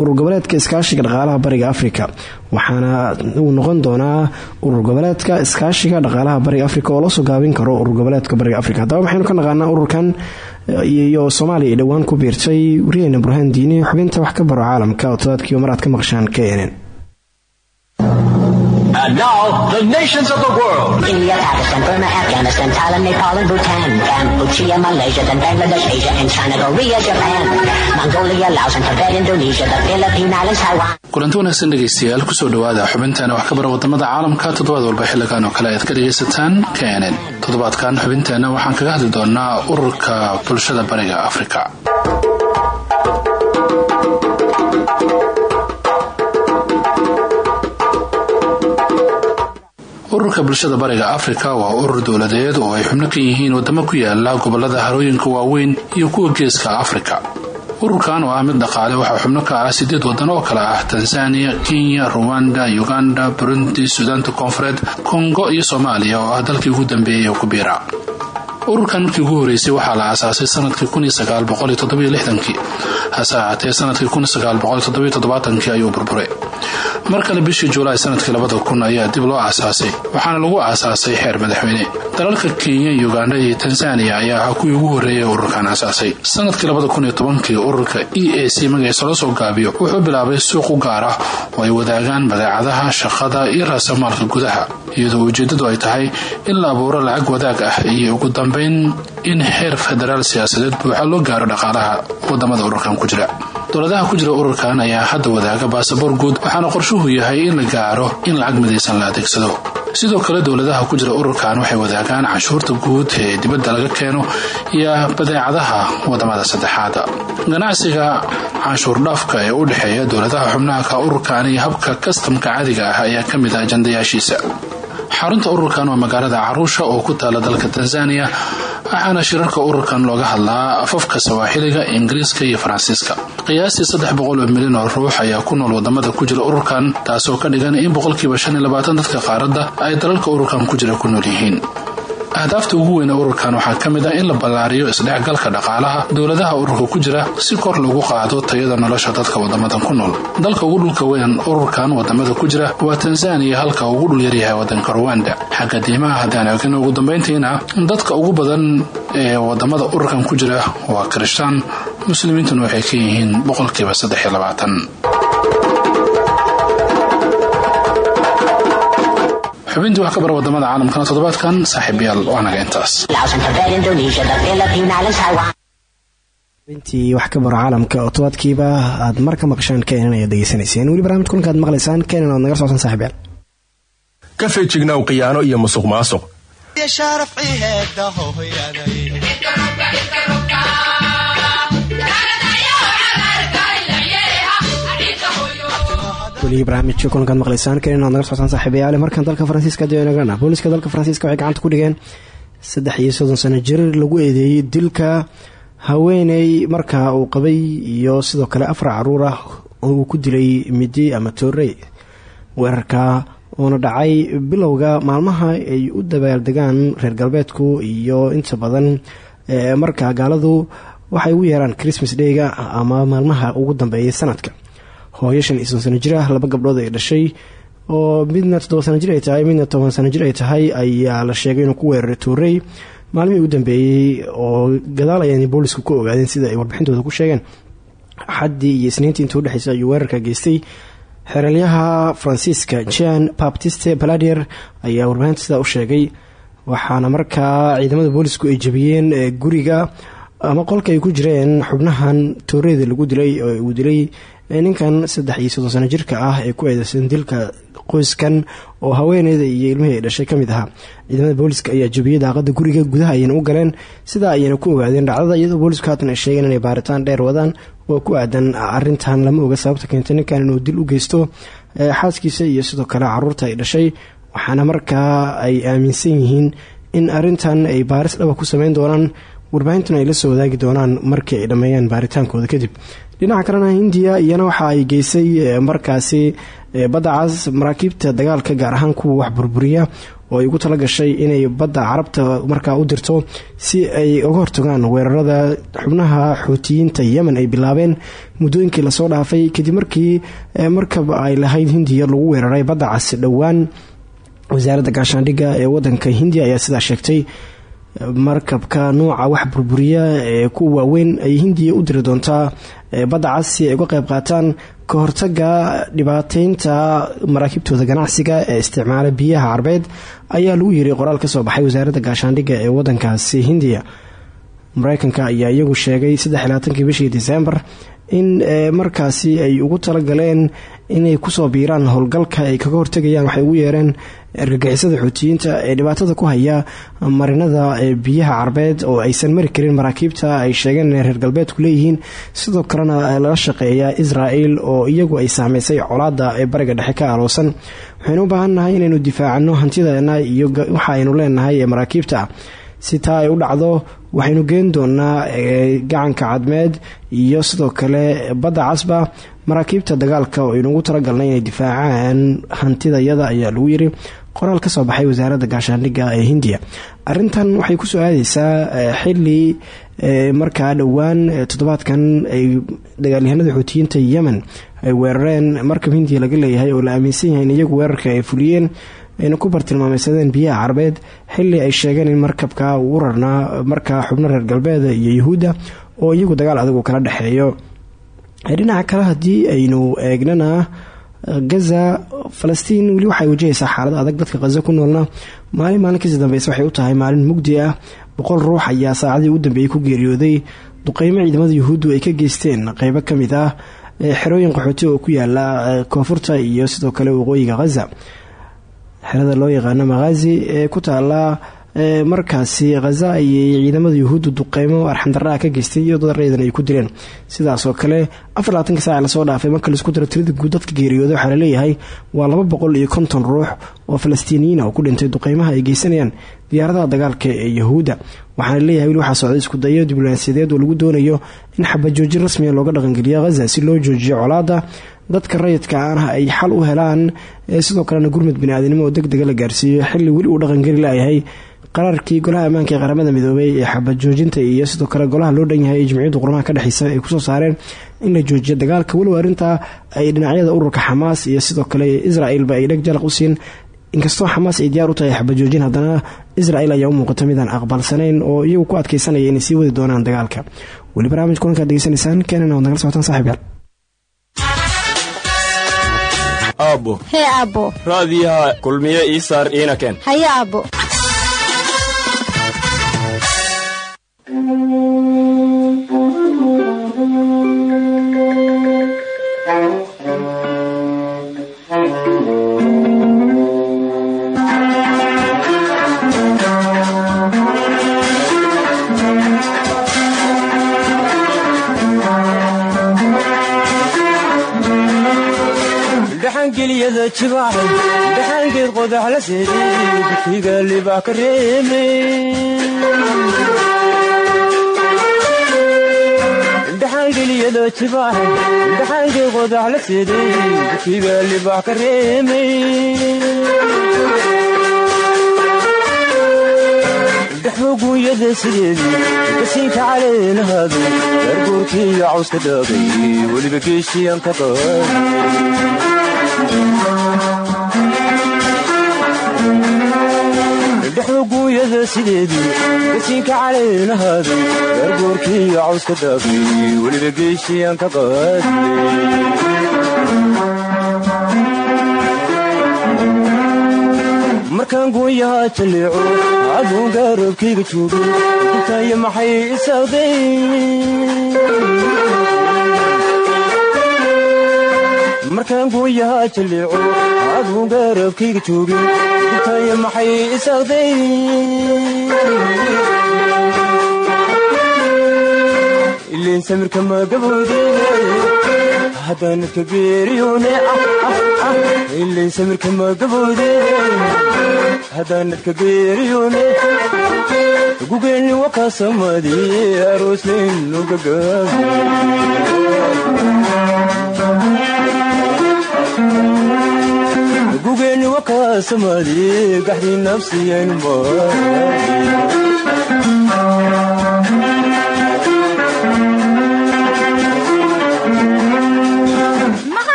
urur goboleedka iskaashiga dhaqaalaha bariga afrika. Waxaana uu noqon doonaa urur goboleedka iskaashiga dhaqaalaha bariga afrika oo la soo gaabin karo urur goboleedka bariga afrika. Haddaba waxaynu ka naqaanaa ururkan iyo soomaaliya ay ku biirtay wariyeyna burhaan diini. Xubinta wax ka baro caalamka oo todobaadkiiba mar aad ka maqshaan k nn And now, the nations of the world. India, Pakistan, Burma, Afghanistan, Thailand, Nepal, and Bhutan, Cambodia, Malaysia, then Bangladesh, Asia, and China, Korea, Japan, Mongolia, Laos, and Tibet, Indonesia, the Philippine Islands, Taiwan. kulanti wanaagsan dhegaystayaal ku soo dhawaada xubinteena wax ka bara waddamada caalamka toddobaad walba xilligan oo kale aad ka dhagaysataan kenen toddobaadkan xubinteenna waxaan kaga hadli doonaa ururka bulshada bariga afrika ururka bulshada bariga afrika waa urur dowladeed oo ay xubno ka yihiin wadamo ku yaalla gobollada harooyinka waaweyn iyo kuwa geeska afrika. Ururkan oo ah mid dhaqaale waxaa xubno ka ah sideed wadan oo kale ah tanzania kenya ruwanda uganda burundi suudaanta koonfureed kongo iyo soomaaliya oo ah dalkii ugu dambeeyay ku biira. Ururkan markii ugu horeysay waxaa la aasaasay sannadkii hase ahaatee sannadkii ayuu burburay mar kale bishii julaay sannadkii ayaa dib loo aasaasay waxaana lagu aasaasay xeer madaxweyne. Dalalka kenya uganda iyo tanzania ayaa ahaa ugu horreeyay ururkan aasaasay. Sanadkii ururka e a c magaciisa loo soo gaabiyo wuxuu bilaabay suuq u gaar ah oo ay wadaagaan badeecadaha shaqada iyo raasamaalka gudaha iyadoo ujeedadu ay tahay in la abuuro lacag wadaag ah iyo ugu dambeyn in xeer federaal siyaasadeed buuxa loo gaaro dhaqaalaha waddamada ururkan ku jira dowladaha ku jira ururkan ayaa hadda wadaaga baasaboor guud waxaana qorshuhu yahay in la gaaro in lacag midaysan la adeegsado. Sidoo kale dowladaha ku jira ururkan waxay wadaagaan canshuurta guud ee dibadda laga keeno iyo badeecadaha waddamada saddexaad. Ganacsiga canshuur dhaafka ee u dhexeeya dowladaha xubnaha ka ururkan iyo habka kastamka caadiga ah ayaa ka mid ah ajandayaashiisa xarunta ururkan waa magaalada caruusha oo ku taala dalka tanzania waxaana shirarka ururkan looga hadlaa afafka sawaaxiliga ingiriiska iyo faransiiska. Qiyaastii saddex boqol oo milyan oo ruux ayaa ku nool waddamada ku jira ururkan taasoo ka dhigan in boqolkiiba shan iyo labaatan dadka qaaradda ay dalalka ururkan ku jira ku nool yihiin ahdaafta ugu weyn ee ururkan waxaa ka mid ah in la ballaariyo isdhexgalka dhaqaalaha dowladaha ururka ku jira si kor lagu qaado tayada nolosha dadka wadamadan ku nool. Dalka ugu dhulka weyn ururkan waddamada ku jira waa tanzaniya halka ugu dhul yaryahay wadanka ruwanda xagga diimaha haddaan eegin ugu dambayntiina dadka ugu badan ee waddamada ururkan ku jira waa kirishtaan muslimiintuna waxay ka yihiin boqolkiiba saddex iyo labaatan xubintii wax ka bara waddamada caalamkana toddobaadkan saaxiibayaal waa naga intaas. Intii wax ka baro caalamka oo tobaadkiiba aad mar ka maqashaan kenan ayaad degeysanayseen weli barnamij kulanka aad maqlaysaan kenan oad naga socsan saaxiibayaal ka feejignaw khiyaano iyo musuq maasuq weli barnaamijka kulankaad maqlaysaan kenan oad naga soctaan saaxiibayaal markan dalka faransiiska dnagana booliska dalka faransiiska waxay gacanta ku dhigeen saddex iyo soddon sano jir lagu eedeeyey dilka haweeney markaa uu qabay iyo sidoo kale afar carruur ah oo ku dilay midi ama toorey. Weerarka uuna dhacay bilowga maalmaha ay u dabaaldegaan reer galbeedku iyo inta badan markaa gaaladu waxay ugu yeeraan christmas dayga ama maalmaha ugu dambeeyay sanadka hooyo shan sano jir ah laba gabdhood ay dhashay oo midna toddoba sano jir ay tahay midna toban sano jir ay tahay ayaa la sheegay inuu ku weeraray toorey maalmihii u dambeeyey oo gadaal ayaan boolisku ka ogaadeen sida ay warbixintooda ku sheegeen. Axaddii iyo isniintii inta udhexeysa ayuu weerarka geystay. Xeralyaha faransiiska jean baptiste baladier ayaa warbaahinta sidaa u sheegay waxaana markaa ciidamada boolisku ay jabiyeen guriga ama qolka ay ku jireen xubnahan tooreyda lagu dilay oo uu dilay ninkan saddex iyo soddon sano jirka ah ee ku eedeysan dilka qoyskan oo haweeneyda iyo ilmihii ay dhashay ka mid ahaa. Ciidamada booliska ayaa jabiyey daaqada guriga gudaha ayayna u galeen. Sidaa ayayna ku ogaadeen dhacdada iyadoo boolisku haatan ay sheegeen inay baaritaan dheer wadaan. Oo ku aadan arintan lama oga sababta keentay ninkan inuu dil u geysto. Xaaskiisa iyo sidoo kale carruurta ay dhashay. Waxaana markaa ay aaminsan yihiin in arintan ay baaris dhaba ku sameyn doonaan. Warbaahintuna ay la soo wadaagi doonaan markii ay dhammeeyaan baaritaankooda kadib dhinaca kalena hindiya iyana waxa ay geysay markaasi badda cas maraakiibta dagaalka gaar ahaan kuwa wax burburiya oo ay ugu tala gashay inay badda carabta markaa u dirto si ay uga hortagaan weerarada xubnaha xuutiyiinta yemen ay bilaabeen. Muddooyinkii la soo dhaafay kadib markii markab ay lahayd hindiya lagu weeraray badda cas dhowaan. Wasaaradda gaashaandhigga ee wadanka hindiya ayaa sidaa sheegtay markabka nuuca wax burburiya ee kuwa waaweyn ay hindiya u diri doontaa badda cas si ay uga qayb qaataan ka hortaga dhibaateynta maraakiibtooda ganacsiga ee isticmaala biyaha carbeed ayaa lagu yiri qoraal ka soo baxay wasaaradda gaashaandhigga ee wadankaasi hindiya. Mareykanka ayaa iyagu sheegay saddexlaatankii bishii disembar in markaasi ay ugu talagaleen inay ku soo biiraan howlgalka ay kaga hortegayaan waxay ugu yeereen argagixisada xuutiyiinta ee dhibaatada ku haya marinada biyaha carbeed oo aysan mari karin maraakiibta ay sheegeen inay reer galbeedku leeyihiin. Sidoo kalena lala shaqeeya israel oo iyagu ay saameysay colaada ee bariga dhexe ka aloosan. Waxaynu u baahannahay inaynu difaacano hantideena iyo waxa aynu leenahay ee maraakiibta. Si taa ay u dhacdo waxaynu geen doonaa gacanka cadmeed iyo sidoo kale badda casba. Maraakiibta dagaalka oo aynuugu talagalnay inay difaacaan hantidayada ayaa lagu yiri qoraal ka soo baxay wasaaradda gaashaandhigga ee hindiya. Arintan waxay ku soo aadeysaa xili markaa dhowaan toddobaadkan ay dagaalyahanada xuutiyiinta yemen ay weerareen. Markab hindiya laga leeyahay oo la aaminsan yahay in iyagu weerarka ay fuliyeen ayna ku bartilmaameysadeen biyaha carbeed xili ay sheegeen in markabka uu u rarnaa markaa xubno reer galbeeda iyo yuhuudda oo iyagu dagaal adag kala dhexeeyo. Dhinaca kale haddii aynu eegnana gaza falastiin weli waxay wajahaysaa xaalad adag. Dadka khaza ku noolna maalin maalinkiisa dambeysa waxay u tahay maalin mugdi ah. Boqol ruux ayaa saacadii u dambeeyey ku geeriyooday. Duqeymo ciidamada yuhuuddu ay ka geysteen. Qeybo ka mid ah xerooyin qaxooti oo ku yaalla koonfurta iyo sidoo kale waqooyiga khaza xerada loo yaqaano makhazi ee ku taala markaasi khaza ayay ciidamada yuhuudda duqeymo arxandaraa ka geystay iyo dad raydan ay ku dileen sidaasoo kale afar labaatanka saac la soo dhaafay marka la isku daro tirada guud dadka geeriyooda waxaa la leeyahay waa laba boqol iyo konton ruux oo falastiiniyiin ah oo ku dhintay duqeymaha ay geysanayaan diyaaradaha dagaalka ee yahuudda waxaana leeyahay weli waxaa socday isku dayo diblomaasiyadeed oo lagu doonayo in xabajoojin rasmiga looga dhaqangeliyo khaza si loo joojiyo colaada dadka rayidka aanah ay xal u helaan. Sidoo kalena gurmud bani-aadnimo oo deg la gaarsiiyo xilli weli uu dhaqangeli layahay qaraarkii golaha ammaanka ee qaramada midoobay ee xabad joojinta iyo sidoo kale golaha loo dhan yahay ee jimciyadda qurmaha ka dhexeysa ay ku soo saareen in la joojiyo dagaalka walow arrintaa ay dhinacyada ururka xamaas iyo sidoo kale israel-ba ay dheg jalaq u siin. Inkastoo xamaas ay diyaar u tahay xabad joojin haddana israel ayaa u muuqata midaan aqbalsanayn oo iyagu ku adkeysanaya inay sii wadi doonaan dagaalka. Weli barnaamij kulankaad degeysanaysaan keenana waad nagala socotaan saaxiibyaal aabbo. Hee aabbo. Raadiyaha kulmiye ii saar iina keen haye dhaxangeed qodax la seeday bikriga libaax ka jibaaxay dhaxangeed qodax la seeday bikriga libaax ka reemay dhaxogunyada sideedii gasiinka caleenahaadu gargoorkiiyo cawska dhaagay weliba geeshiyan ka dhaxogunyada sideedii gasiinka caleenahaadu gargoorkiiyo cawska dhaagay weliba geeshiyan ka markaan goonyahaa jalleeco aduun gaarabkayga joogo dugtaayo maxay isawday markaan goonyahaa jalleeco aduun gaarabkayga joogo dugtaayo maxay isawday ileen samirka ma gabowde haddaanadka geeriyone ileen samirka ma gabowde haddaanadka geeriyone gugeenni wakaasamadi gagugeenni wakaasamadi gaxdii nafsiyanma gadoti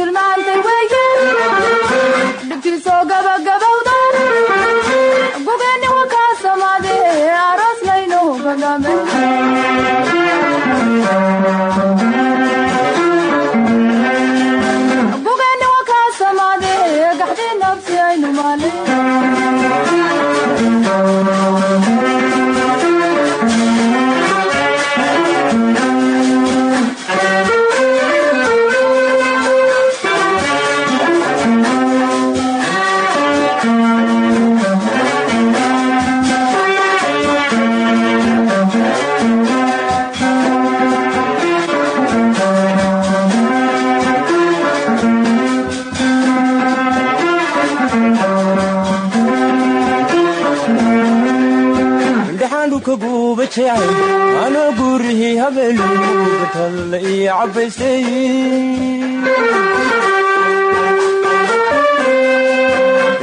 gadaadu ii cabbaysay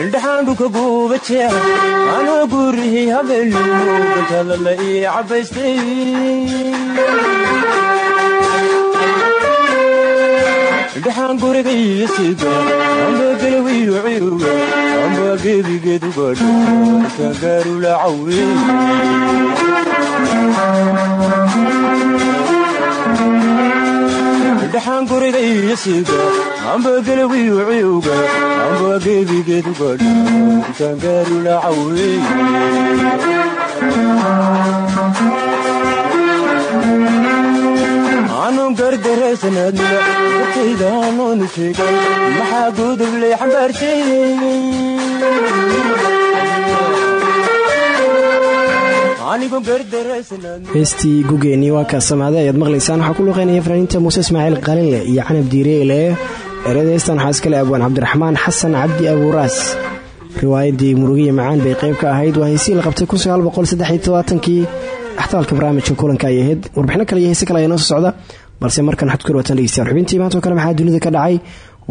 indhaxaan dhulka guuba jecel anoo guurihii habeenu batalla ii cabbaysay dhaxaan gurigaiyo sida amba gelawiyo ciruga amba geedigeedugadh ka gaarula cawe dhaxaan gurigaiyo sida amba gelawiyo ciruga amba geedigeedugadh ka gaarula cawe aanun gardaraysanadna dartayda anoonu sheegay maxaa gudubley xambaarshay heestii gugeennii waa kaasamaade ayaad maqlaysaan. Waxaa ku luqeynaya fanaaniinta muuse ismaaciil qalinle iyo canab diireele. Erada heestan waxaa iskale abwaan cabdiraxmaan xasan cabdi abuuraas. Riwaayadii murugiya macaan bay qayb ka ahayd. Waa heysii la qabtay kii axtaalka barnaamijka kulanka ay ahayd. Warbixino kale iyo heese kale ayaa noo soo socda. Balse markan waxaad ku dhawaataan dhegeystayaal. Xubintii maantao kale maxaa dunida ka dhacay?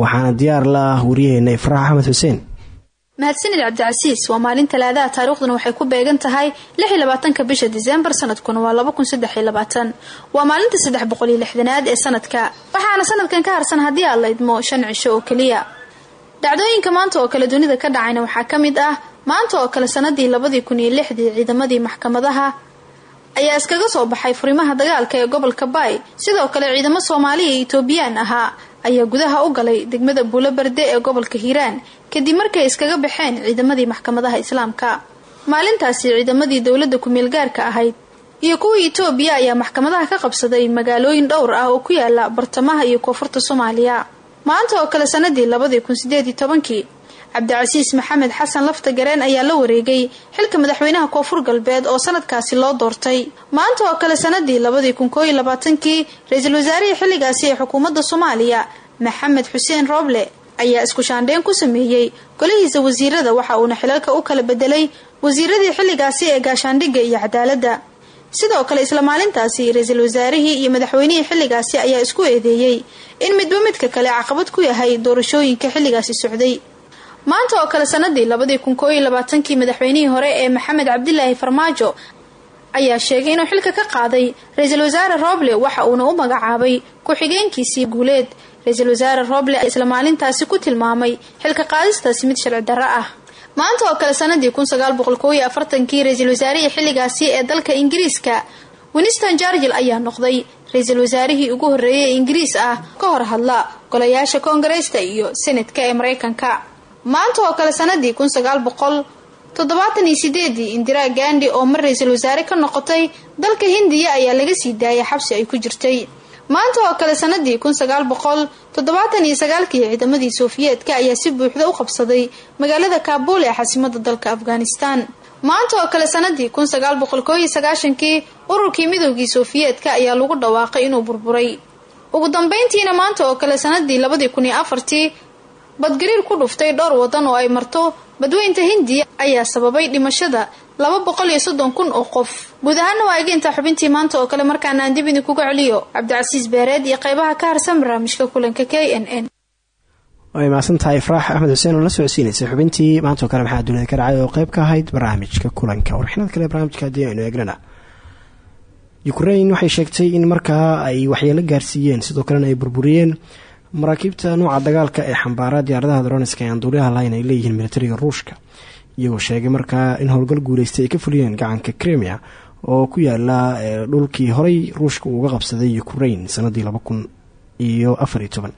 Waxaana diyaar la ah waryaheena ifraax axmed xuseen mahadsanid cabdicasiis waa maalin talaadaha taariikhduna waxay ku beegan tahay ka bisha diseembar sanadkuna waa waa maalinta saddex boqoliyo lixdanaad ee sanadka waxaana sanadkan ka harsan haddii aad la idmo shan cisho oo keliya. Dhacdooyinka maanta oo kale dunida ka dhacayna waxaa ka mid ah maanta oo kale sanadii labadii kun iyo lixdii ciidamadii maxkamadaha ayaa iskaga soo baxay furimaha dagaalka ee gobolka baay. Sidoo kale ciidamo soomaaliya iyo etoobiyaan ahaa ayaa gudaha u galay degmada buulobarde ee gobolka hiiraan kadib markay iskaga baxeen ciidamadii maxkamadaha islaamka. Maalintaasi ciidamadii dowladda ku-meelgaarka ahayd iyo kuwii etoobiya ayaa maxkamadaha ka qabsaday magaalooyin dhowr ah oo ku yaalla bartamaha iyo koonfurta soomaaliya. Maanta oo kale sanadii labadii kun sideed iyo tobankii cabdicasiis maxamed xasan lafta gareen ayaa la wareegay xilka madaxweynaha koonfur galbeed oo sanadkaasi loo doortay. maanta oo kale sanadii labadii kun kooiyo labaatankii ra'iisul wasaarihii xilligaasi ee xukuumadda soomaaliya maxamed xuseen rooble ayaa isku shaandheyn ku sameeyey. golihiisa wasiirada waxa uuna xilalka u kala bedelay wasiiradii xilligaasi ee gaashaandhigga iyo cadaaladda. sidoo kale isla maalintaasi ra'iisul wasaarihii iyo madaxweynihii xilligaasi ayaa isku eedeeyey in midba midka kale caqabad ku yahay doorashooyinka xilligaasi socday maanta oo kale sanadii labadii kun kooiyo labaatankii madaxweynihii hore ee maxamed cabdilaahi farmaajo ayaa sheegay inuu xilka ka qaaday ra'iisul wasaare roble waxa uuna u magacaabay ku-xigeenkiisii guuleed. ra'iisul wasaare roble isla maalintaasi ku tilmaamay xilka qaadistaasi mid sharci darro ah. maanta oo kale sanadii kun sagaal boqol kooiyo afartankii ra'iisul wasaarihii xilligaasi ee dalka ingiriiska winston jargil ayaa noqday ra'iisul wasaarihii ugu horreeyay ee ingiriis ah ka hor hadla golayaasha koongareesta iyo senatka ee mareykanka maanta oo kale sanadii kun sagaal boqol toddobaatan iyo sideedii indira gandi oo mar ra'iisul wasaare ka noqotay dalka hindiya ayaa laga sii daayay xabsi ay ku jirtay. Maanta oo kale sanadii kun sagaal boqol toddobaatan iyo sagaalkii ciidamadii sofiyeetka ayaa si buuxda u qabsaday magaalada kaabul ee xaasimada dalka afghanistan. Maanta oo kale sanadii kun sagaal boqol sagaashankii ururkii midoogii sofiyeetka ayaa lagu dhawaaqay inuu burburay. Ugu dambeyntiina maanta oo kale sanadii labadii kun iyo afartii badgariir ku dhuftay dhowr wadan oo ay marto badweynta hindiya ayaa sababay dhimashada laba boqol iyo soddon kun oo qof. Guud ahaana waa egeynta xubintii maanta oo kale markaana aan dib idinkuga celiyo. Cabdicasiis beereed iyo qeybaha ka harsan barnaamijka kulanka k n n. Way mahadsan tahay ifraax axmed xuseen oo la socodsiinaysay xubintii. Maantaoo kale maxaa dunida ka dhacay oo qeyb ka ahayd barnaamijka kulanka. Warbixinada kale barnaamijka haddii aynu eegnana. Ukrain waxay sheegtay in markaa ay waxyeelo gaarsiiyeen sidoo kalena ay burburiyeen maraakiibta nuuca dagaalka ee xambaara diyaaradaha darooniska ee aan duuliyaha lahayn ay leeyihiin militariga ruushka. Iyagoo sheegay markaa in howlgal guuleystay ay ka fuliyeen gacanka kremia oo ku yaalla dhulkii horey ruushka uuga qabsaday ukrain sanadii laba kun iyo afariyo toban.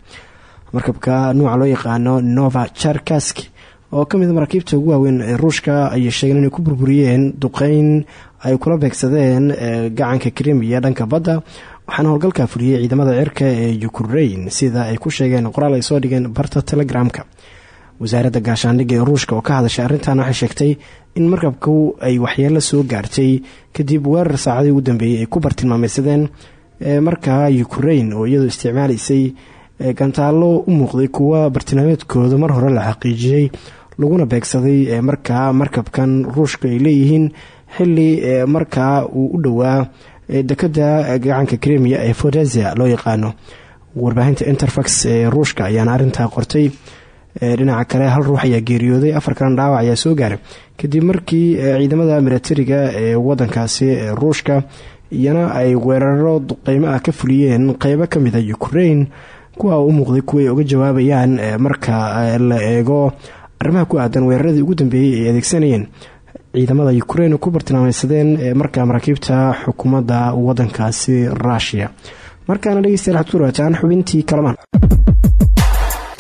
Markabka nuuca loo yaqaano nova charkaski oo ka mid maraakiibta ugu waaweyn ee ruushka ayay sheegeen inay ku burburiyeen duqeyn ay kula beegsadeen gacanka kremia dhanka badda waxaana howlgalkaa fuliyey ciidamada cirka ee ukrain sida ay ku sheegeen qoraal ay soo dhigeen barta telegramka. Wasaaradda gaashaandhigga ee ruushka oo ka hadashay arrintan waxay sheegtay in markabku ay waxyeelo soo gaartay kadib weerar saacadii ugu dambeeyey ay ku bartilmaameysadeen markaa ukrain oo iyadoo isticmaalaysay gantaallo u muuqday kuwa bartilmaameedkooda mar hore la xaqiijiyey laguna beegsaday markaa markabkan ruushka ay leeyihiin xili markaa uu u dhowaa dekada gacanka kremia ee fodesia loo yaqaano warbaahinta interfax ee ruushka ayaana arintaa qortay. Dhinaca kale hal ruux ayaa geeriyooday afar kalan dhaawac ayaa soo gaaray. Kadib markii ciidamada milatariga ee wadankaasi ruushka iyana ay weeraro duqeymo ah ka fuliyeen qeybo ka mid a ukraine kuwa u muuqday kuwa uga jawaabayaan marka la eego arrimaha ku aadan weeraradii ugu dambeeyey ay adeegsanayeen ciidamada ukraine ku bartilmaameysadeen markaa maraakiibta xukuumadda wadankaasi rushia markaana dhegeystayaal waxaad ku dhawaataan xubintii kalamaan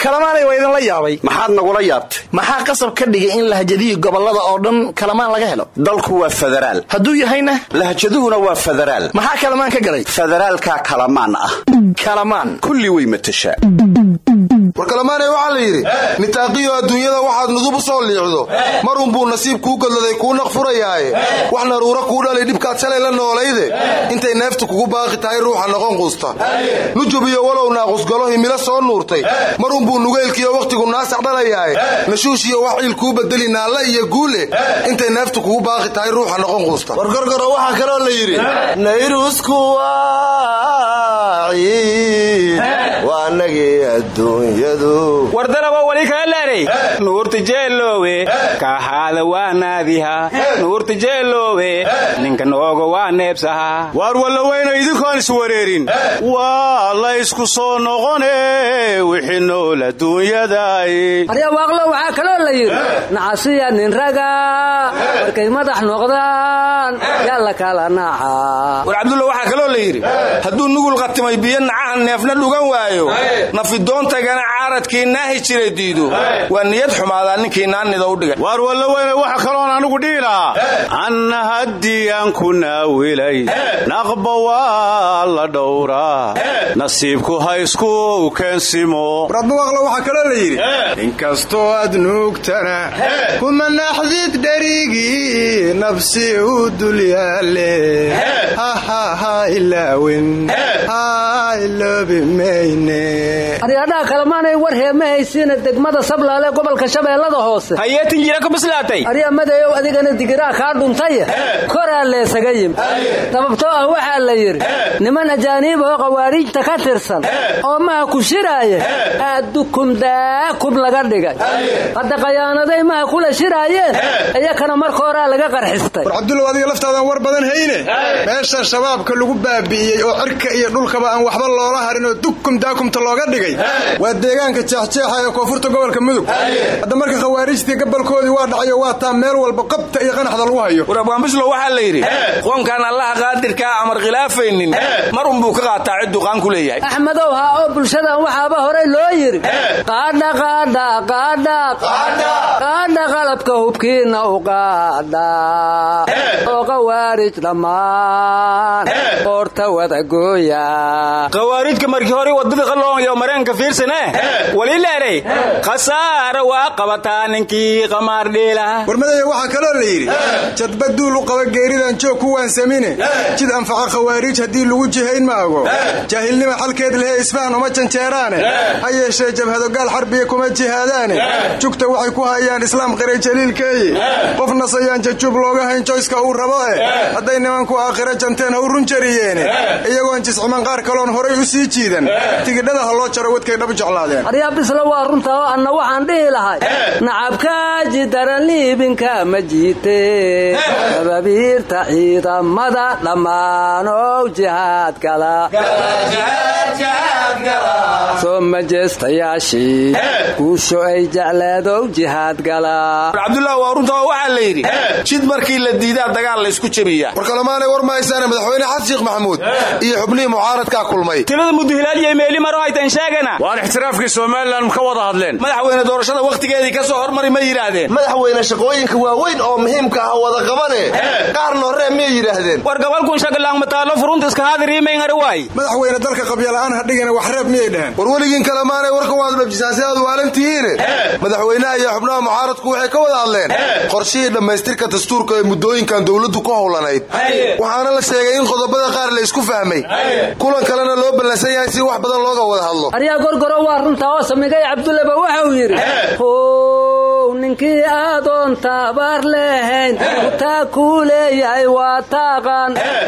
kalamaanay waa idinla yaabay. Maxaad nagula yaabtay? Maxaa qasab ka dhigay in lahjadihii gobollada oo dhan kalamaan laga helo? Dalku waa federaal. Hadduu yahayna? Lahjaduhuna waa federaal. Maxaa kalamaan ka galay? Federaalkaa kalamaan ah. Kalamaan. Kulli way matashaa. War kalamaanay waxaa la yidhi nitaaqiyo adduunyada waxaad nudub u soo liicdo marunbuu nasiib kuu godladay kuu naqfurayaaye wax naruura kuu dhalay dhibkaad shalay la noolayde. Intay neeftu kugu baaqi tahay ruuxa noqon quusta. Nujub iyo walow naaqusgalo himilo soo nuurtay. Marunbuu nugeylkiiyo wakhtigu naasac dhalayaaye nashuush iyo wax ciil kuu bedeli naalla iyo guule. Intay neeftu kugu baaqi tahay ruuxa noqon quusta. War gorgoro waxaa kaloo la yidhi nayrusku waa nagii adduunyadu. Wardaraba wali kaa laaray nuurta jeeloowe kaaxaada waa naadiha. Nuurta jeeloowe ninka nooga waa neebsaha. Waar walla weyna idinkoon iswareerin. Waa la ysku soo noqone wixii nool adduunyadaay aryawaaqlo waxaa kaloo la yidhi nacasiya nin raga markay madax noqdaan yaa la kala naaca war cabdulla waxaa kaloo la yidhi hadduu nugul qatimay biyo nacaha neefna dhugan waayo. Nafidoontagana caaradkii naahi jira diido waa niyad xumaadaa ninkii naannida u dhigay. Waar walla weyne waxa kaloon anigu dhihi lahaa anna haddii aan ku naawilay naqba waa la dhowraa. Nasiibku ha isku keensimo radmawaqla waxaa kaloo la yidhi inkastoo aad nuugtana kuma naxdid dherigii nafsi u dul yaale ha ilaawin. Ha iloobi mayne. Aryadhaha kalemaanay war heema haysiina degmada sablaale gobolka shabeellada hoose. Hayeetin jira ku bislaatay arya madayow adigana digiraa kaa dhuntaya. Koraa leesaga yimi sababtoo ah waxaa la yidhi niman ajaaniib oo qawaariijta ka tirsan oo maha ku shiraaya aaddukum daakum laga dhigay. Hadda qayaanaday maha kula shiraayeen iyakana marka horaa laga qarxistay. War cabdulow adiga laftaadan war badan hayne? Meesha shabaabka lagu baabi'iyey oo cirka iyo dhulkaba aan waxba loola harin oo dukum daakumta looga dhigay waa deegaanka jeexjeexa ee koonfurta gobolka mudug hadda marka khawaarijtii gabalkoodii waa dhacayo waa taa meel walba qabta iyo qanaxda lagu hayo. War abwaanbislo waxaa la yidhi qoonkaan allaha qaadirkaa amar khilaafaynin. Mar unbuu ka qaataa cidduu qaan ku leeyahay. Axmedow haa oo bulshadan waxaaba horey loo yidhi qaadha qalabka hubkiinna u qaadha oo qawaarij dhammaan. Qoorta wadagooya khawaarijka markii hore waddada qaloonayo mareenka fiirsane wali leeray khasaara waa qabataa ninkii qamaar dhiila. Warmadaya waxaa kaloo la yidhi jadbaduul u qaba geeridan joog kuwaan samine. Jid anfaca khawaariij haddii lagu jihayn ma ago jaahilnima xalkeed lehe isfahan uma janjeeraane. Ha yeeshee jabhadogaal xarbiya kuma jihaadaane? Jugta waxay ku hayaan islaam qiray jaliilkeeye qof nasayaan jajuub looga hayn joyska uu rabo eh. Hadday nimanku aakhira janteen ha u run jariyeene. Iyagoon jisciman qaar kaloon horay u sii jiidan. Tigidhada ha loo jaro wadkay dhab jeclaadeen. Aryaa bisla waa runtaa oo anna waxaan dhihi lahay. Nacabkaaji daran liibinka ma jiite. Sababiirta ciidamada dhammaanow jihaad gala guusho ay jecleedow jihaad gala. Cabdullah waa runtaa oo waxaa la yidhi. Jid markii la diidaa dagaal la isku jebiya war kalamaanay war mahaysaane madaxweyne xasan sheekh maxamuud. Iyo xubnihii mucaaradkaa kulmay. Tilada muduhilaal iyo meeli maro haytan sheegana waan ixtiraafkii somalilan ka wada hadleen. Madaxweyne doorashada wakhtigeedii ka soo hormari ma yidhaahdeen. Madaxweyne shaqooyinka waaweyn oo muhiimka ah wada qabane. Qaarna horree miyay yidhaahdeen? War gabalkun shagalaang mataalo furunta iska haadiriimaynari waay madaxweyne dalka qabyala'aan ha wax reeb miyay dhaheen? War weligiin kalamaanay warka waad dhabjisaan si aad waalantihiine madaxweynaha iyo xubnaha mucaaradku waxay ka wada hadleen. Qorshihii dhammaystirka dastuurka ee muddooyinkan dowladdu ku howlanayd waxaana la sheegay in qodobada qaar la isku fahmay. Kulan kalena loo ballansan yahay si wax badan looga wada hadlo. Aryaa gorgoro waa runtaa oo samigay cabdullaba waxau yidhi nin ninkii aadoon taabaar leehayn taa kuu leeyahay waa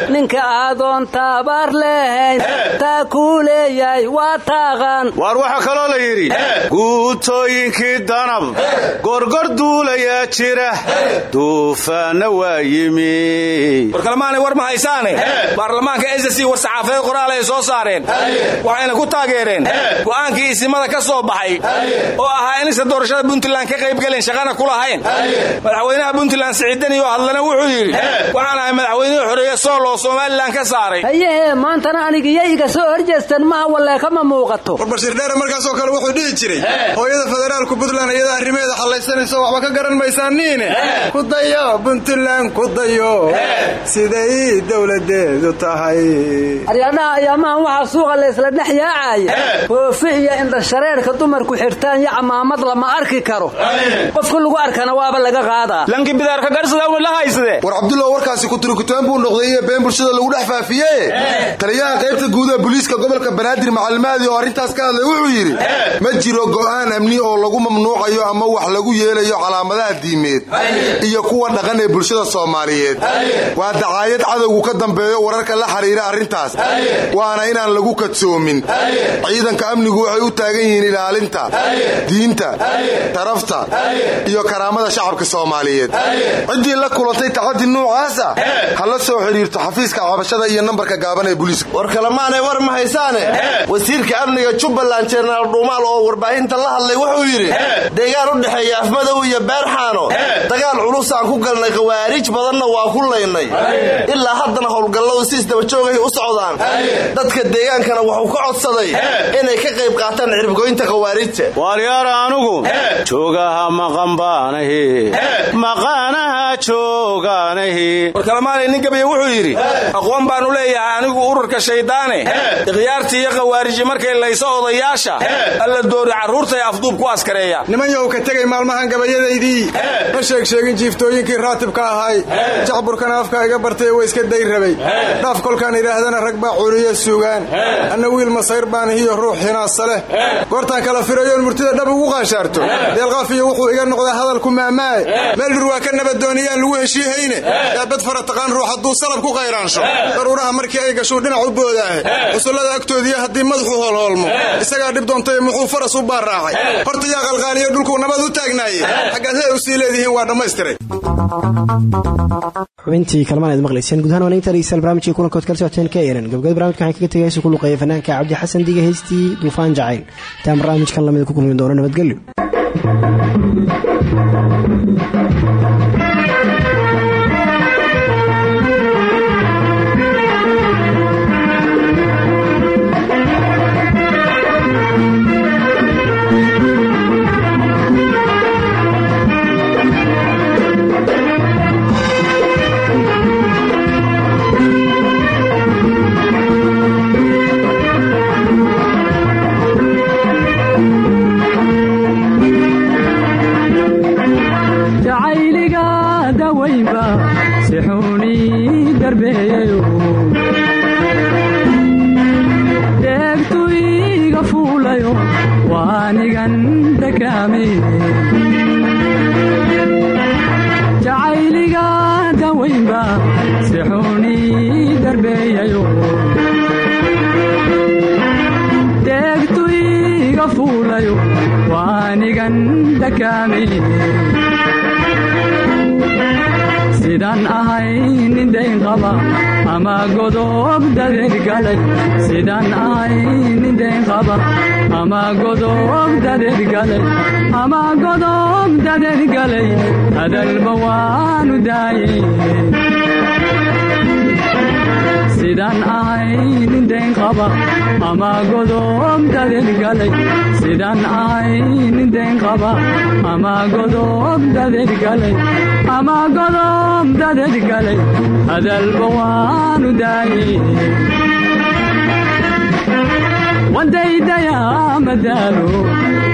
ninka aadoon taabaar leehayn taa kuu leeyahay waa taaqaan waar waxaa kaloo la yidhi guutooyinkii danab gorgor duulayaa jira duufaanna waa yimi. Warkalmaanay war ma haysaane? Baarlamaanka ssc war saxaafadeed qoraal ay soo saareen. Waxayna ku taageereen. Go'aankii isimada ka soo baxay. Oo ahaa inaysan doorashada puntland ka qaybgelin shaqana ku lahayn madaxweynaha puntland siciidaniyo hadlana wuxuu yidhi waxaan ahay madaxweynihii xoreeye sool oo somalilan ka saaray. Hayehee maantana anigiyo iga soo horjeesteen maha wallee kama muuqato. War bashiir dheere markaasoo kale wuxuu dhihi jiray hooyada federaalku puntland iyada arrimeeda xallaysanayso waxba ka garan maysaaniine ku dayo puntland ku dayo. Siday dowladeedu tahay. Aryadhaha ayaamahan waxaa suuqa laysla dhex yaacaya hoofi iyo indhashareerka dumarku xirtaan iyo camaamad lama arki karo qofka lagu arkana waaba laga qaadaa lanki bidaarka garsadawna la haysade war cabdulla warkaasi kuturikutaan buu noqday iyo been bulshada lagu dhex faafiye. Taliyaha qaybta guud ee booliiska gobolka banaadir macalimaadi oo arrintaas ka hadlay wuxuu yidhi ma jiro go'aan amni oo lagu mamnuucayo ama wax lagu yeelayo calaamadaha diimeed iyo kuwa dhaqan ee bulshada soomaaliyeed. Waa dacaayad cadowgu ka dambeeyo wararka la xiriira arrintaas. Waana inaan lagu kadsoomin. Ciidanka amnigu waxay u taagan yihiin ilaalinta diinta tarafta iyo karaamada shacabka soomaaliyeed. Ciddii la kulantay tacadi nuucaasa. Ha la soo xidhiirto xafiiska cabashada iyo nambarka gaaban ee booliiska war kalemaanay war ma haysaane wasiirka amniga jubbaland jenaraal dhuumaal oo warbaahinta la hadlay wuxuu yidhi deegaan u dhexeeya afmadow iyo beerxaano dagaal culusaan ku galnay khawaariij badanna waa ku laynay. Ilaa haddana howlgalladu si isdabajoogay u socdaan. Dadka deegaankana wuxuu ka codsaday inay ka qayb qaataan ciribgoynta khawaarijta maqaanaha joogaanahi warkalamaanay nin gabiya wuxuu yidhi aqoon baanu leeyahay anigu ururka shayddaane ikhyaartii iyo khawaariji markay layso odayaasha alla doori carruurtay afduub ku askareeya niman yow ka tegay maalmahan gabayadaydii. Ma sheeg sheegin jiiftooyinkii raatibka ahay. Jacburkana afka iga bartay wa iska day rabay. Dhaaf kolkaan idhaahdana rag baa curiyo suugaan. Anna wiil masayr baan hiyo ruux hinaasa leh goortaan kala firayoon murtida dhab ugu qaashaarto. Deelqaafiyo wuxuu iga noqdaa hadalku maamaaye meel dhur waa ka nabadooniyaan lagu heshiihayne eebad fara taqaan ruux hadduu salab ku qayraansho. Daruuraha markii ay gashuu dhinac u boodaahe cusullada agtoodiiyo haddii madaxu hoolhoolmo isagaa dhib doontay muxuu faras u baarraacay horta yaa qalqaaliyo dhulkuu nabad u taagnaaye xaggaad he u sii leedihiin waa dhammaystiray. Xubintii kalmaan aad maqlayseen. Gudahaan waan inta dhegeystayaal barnaamijkii kulankood kala socoteen ka eran gabagabada barnamijka waxaan kaga tegay heesu ku luqeeya fanaanka cabdi xasan diga heystii duufaan jacayl. Intaan barnaamijkan lamida ku kulmi doono nabadgelyo Thank you. Ama godob dadeed galay hadalba waanu daayay sidaan ahay nin dayn qaba ama godob dadeed galay sidaan ahay nin dayn qaba ama godob dadeed galay ama godob dadeed galay hadalba waanu daayay wandaydayaa madaalo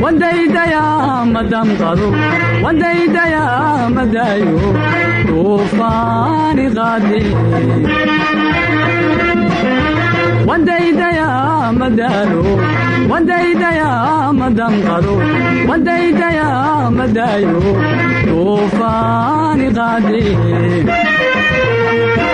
wandaydayaa madamqado wandaydayaa madaayo duufaani qaade wandaydayaa madaalo wandaydayaa madamqado wandaydayaa madaayo duufaani qaadee anigoo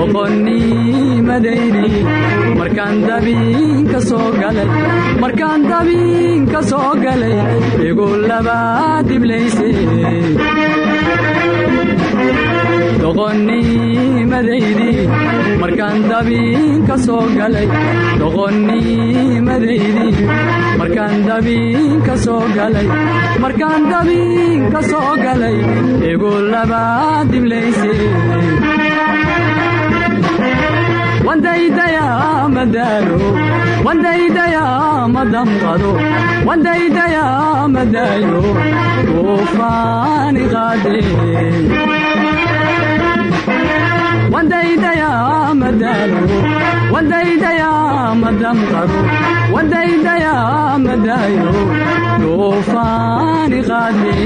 doqonnimadaydi markaan dabiin ka soo galay markaan soo galay igu laba diblayse. Doqonnimadaydi markaan dabiin ka soo galay doqonnimadaydi markaan dabiin ka soo galay markaan dabiin ka soo galay igu laba diblayse wandaydayaa madamqado wandaydayaa madaayo duufaani qaadee wandaydayaa madaalo wandaydayaa madamqado wandaydayaa madaayo duufaani qaadee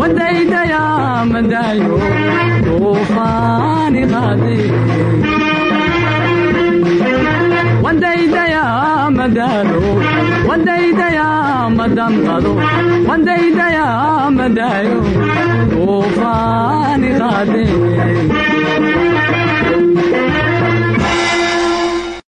wandaydayaa madaayo duufaani qaadee wandaydayaa madamqado wandaydayaa madaayo duufaani qaadee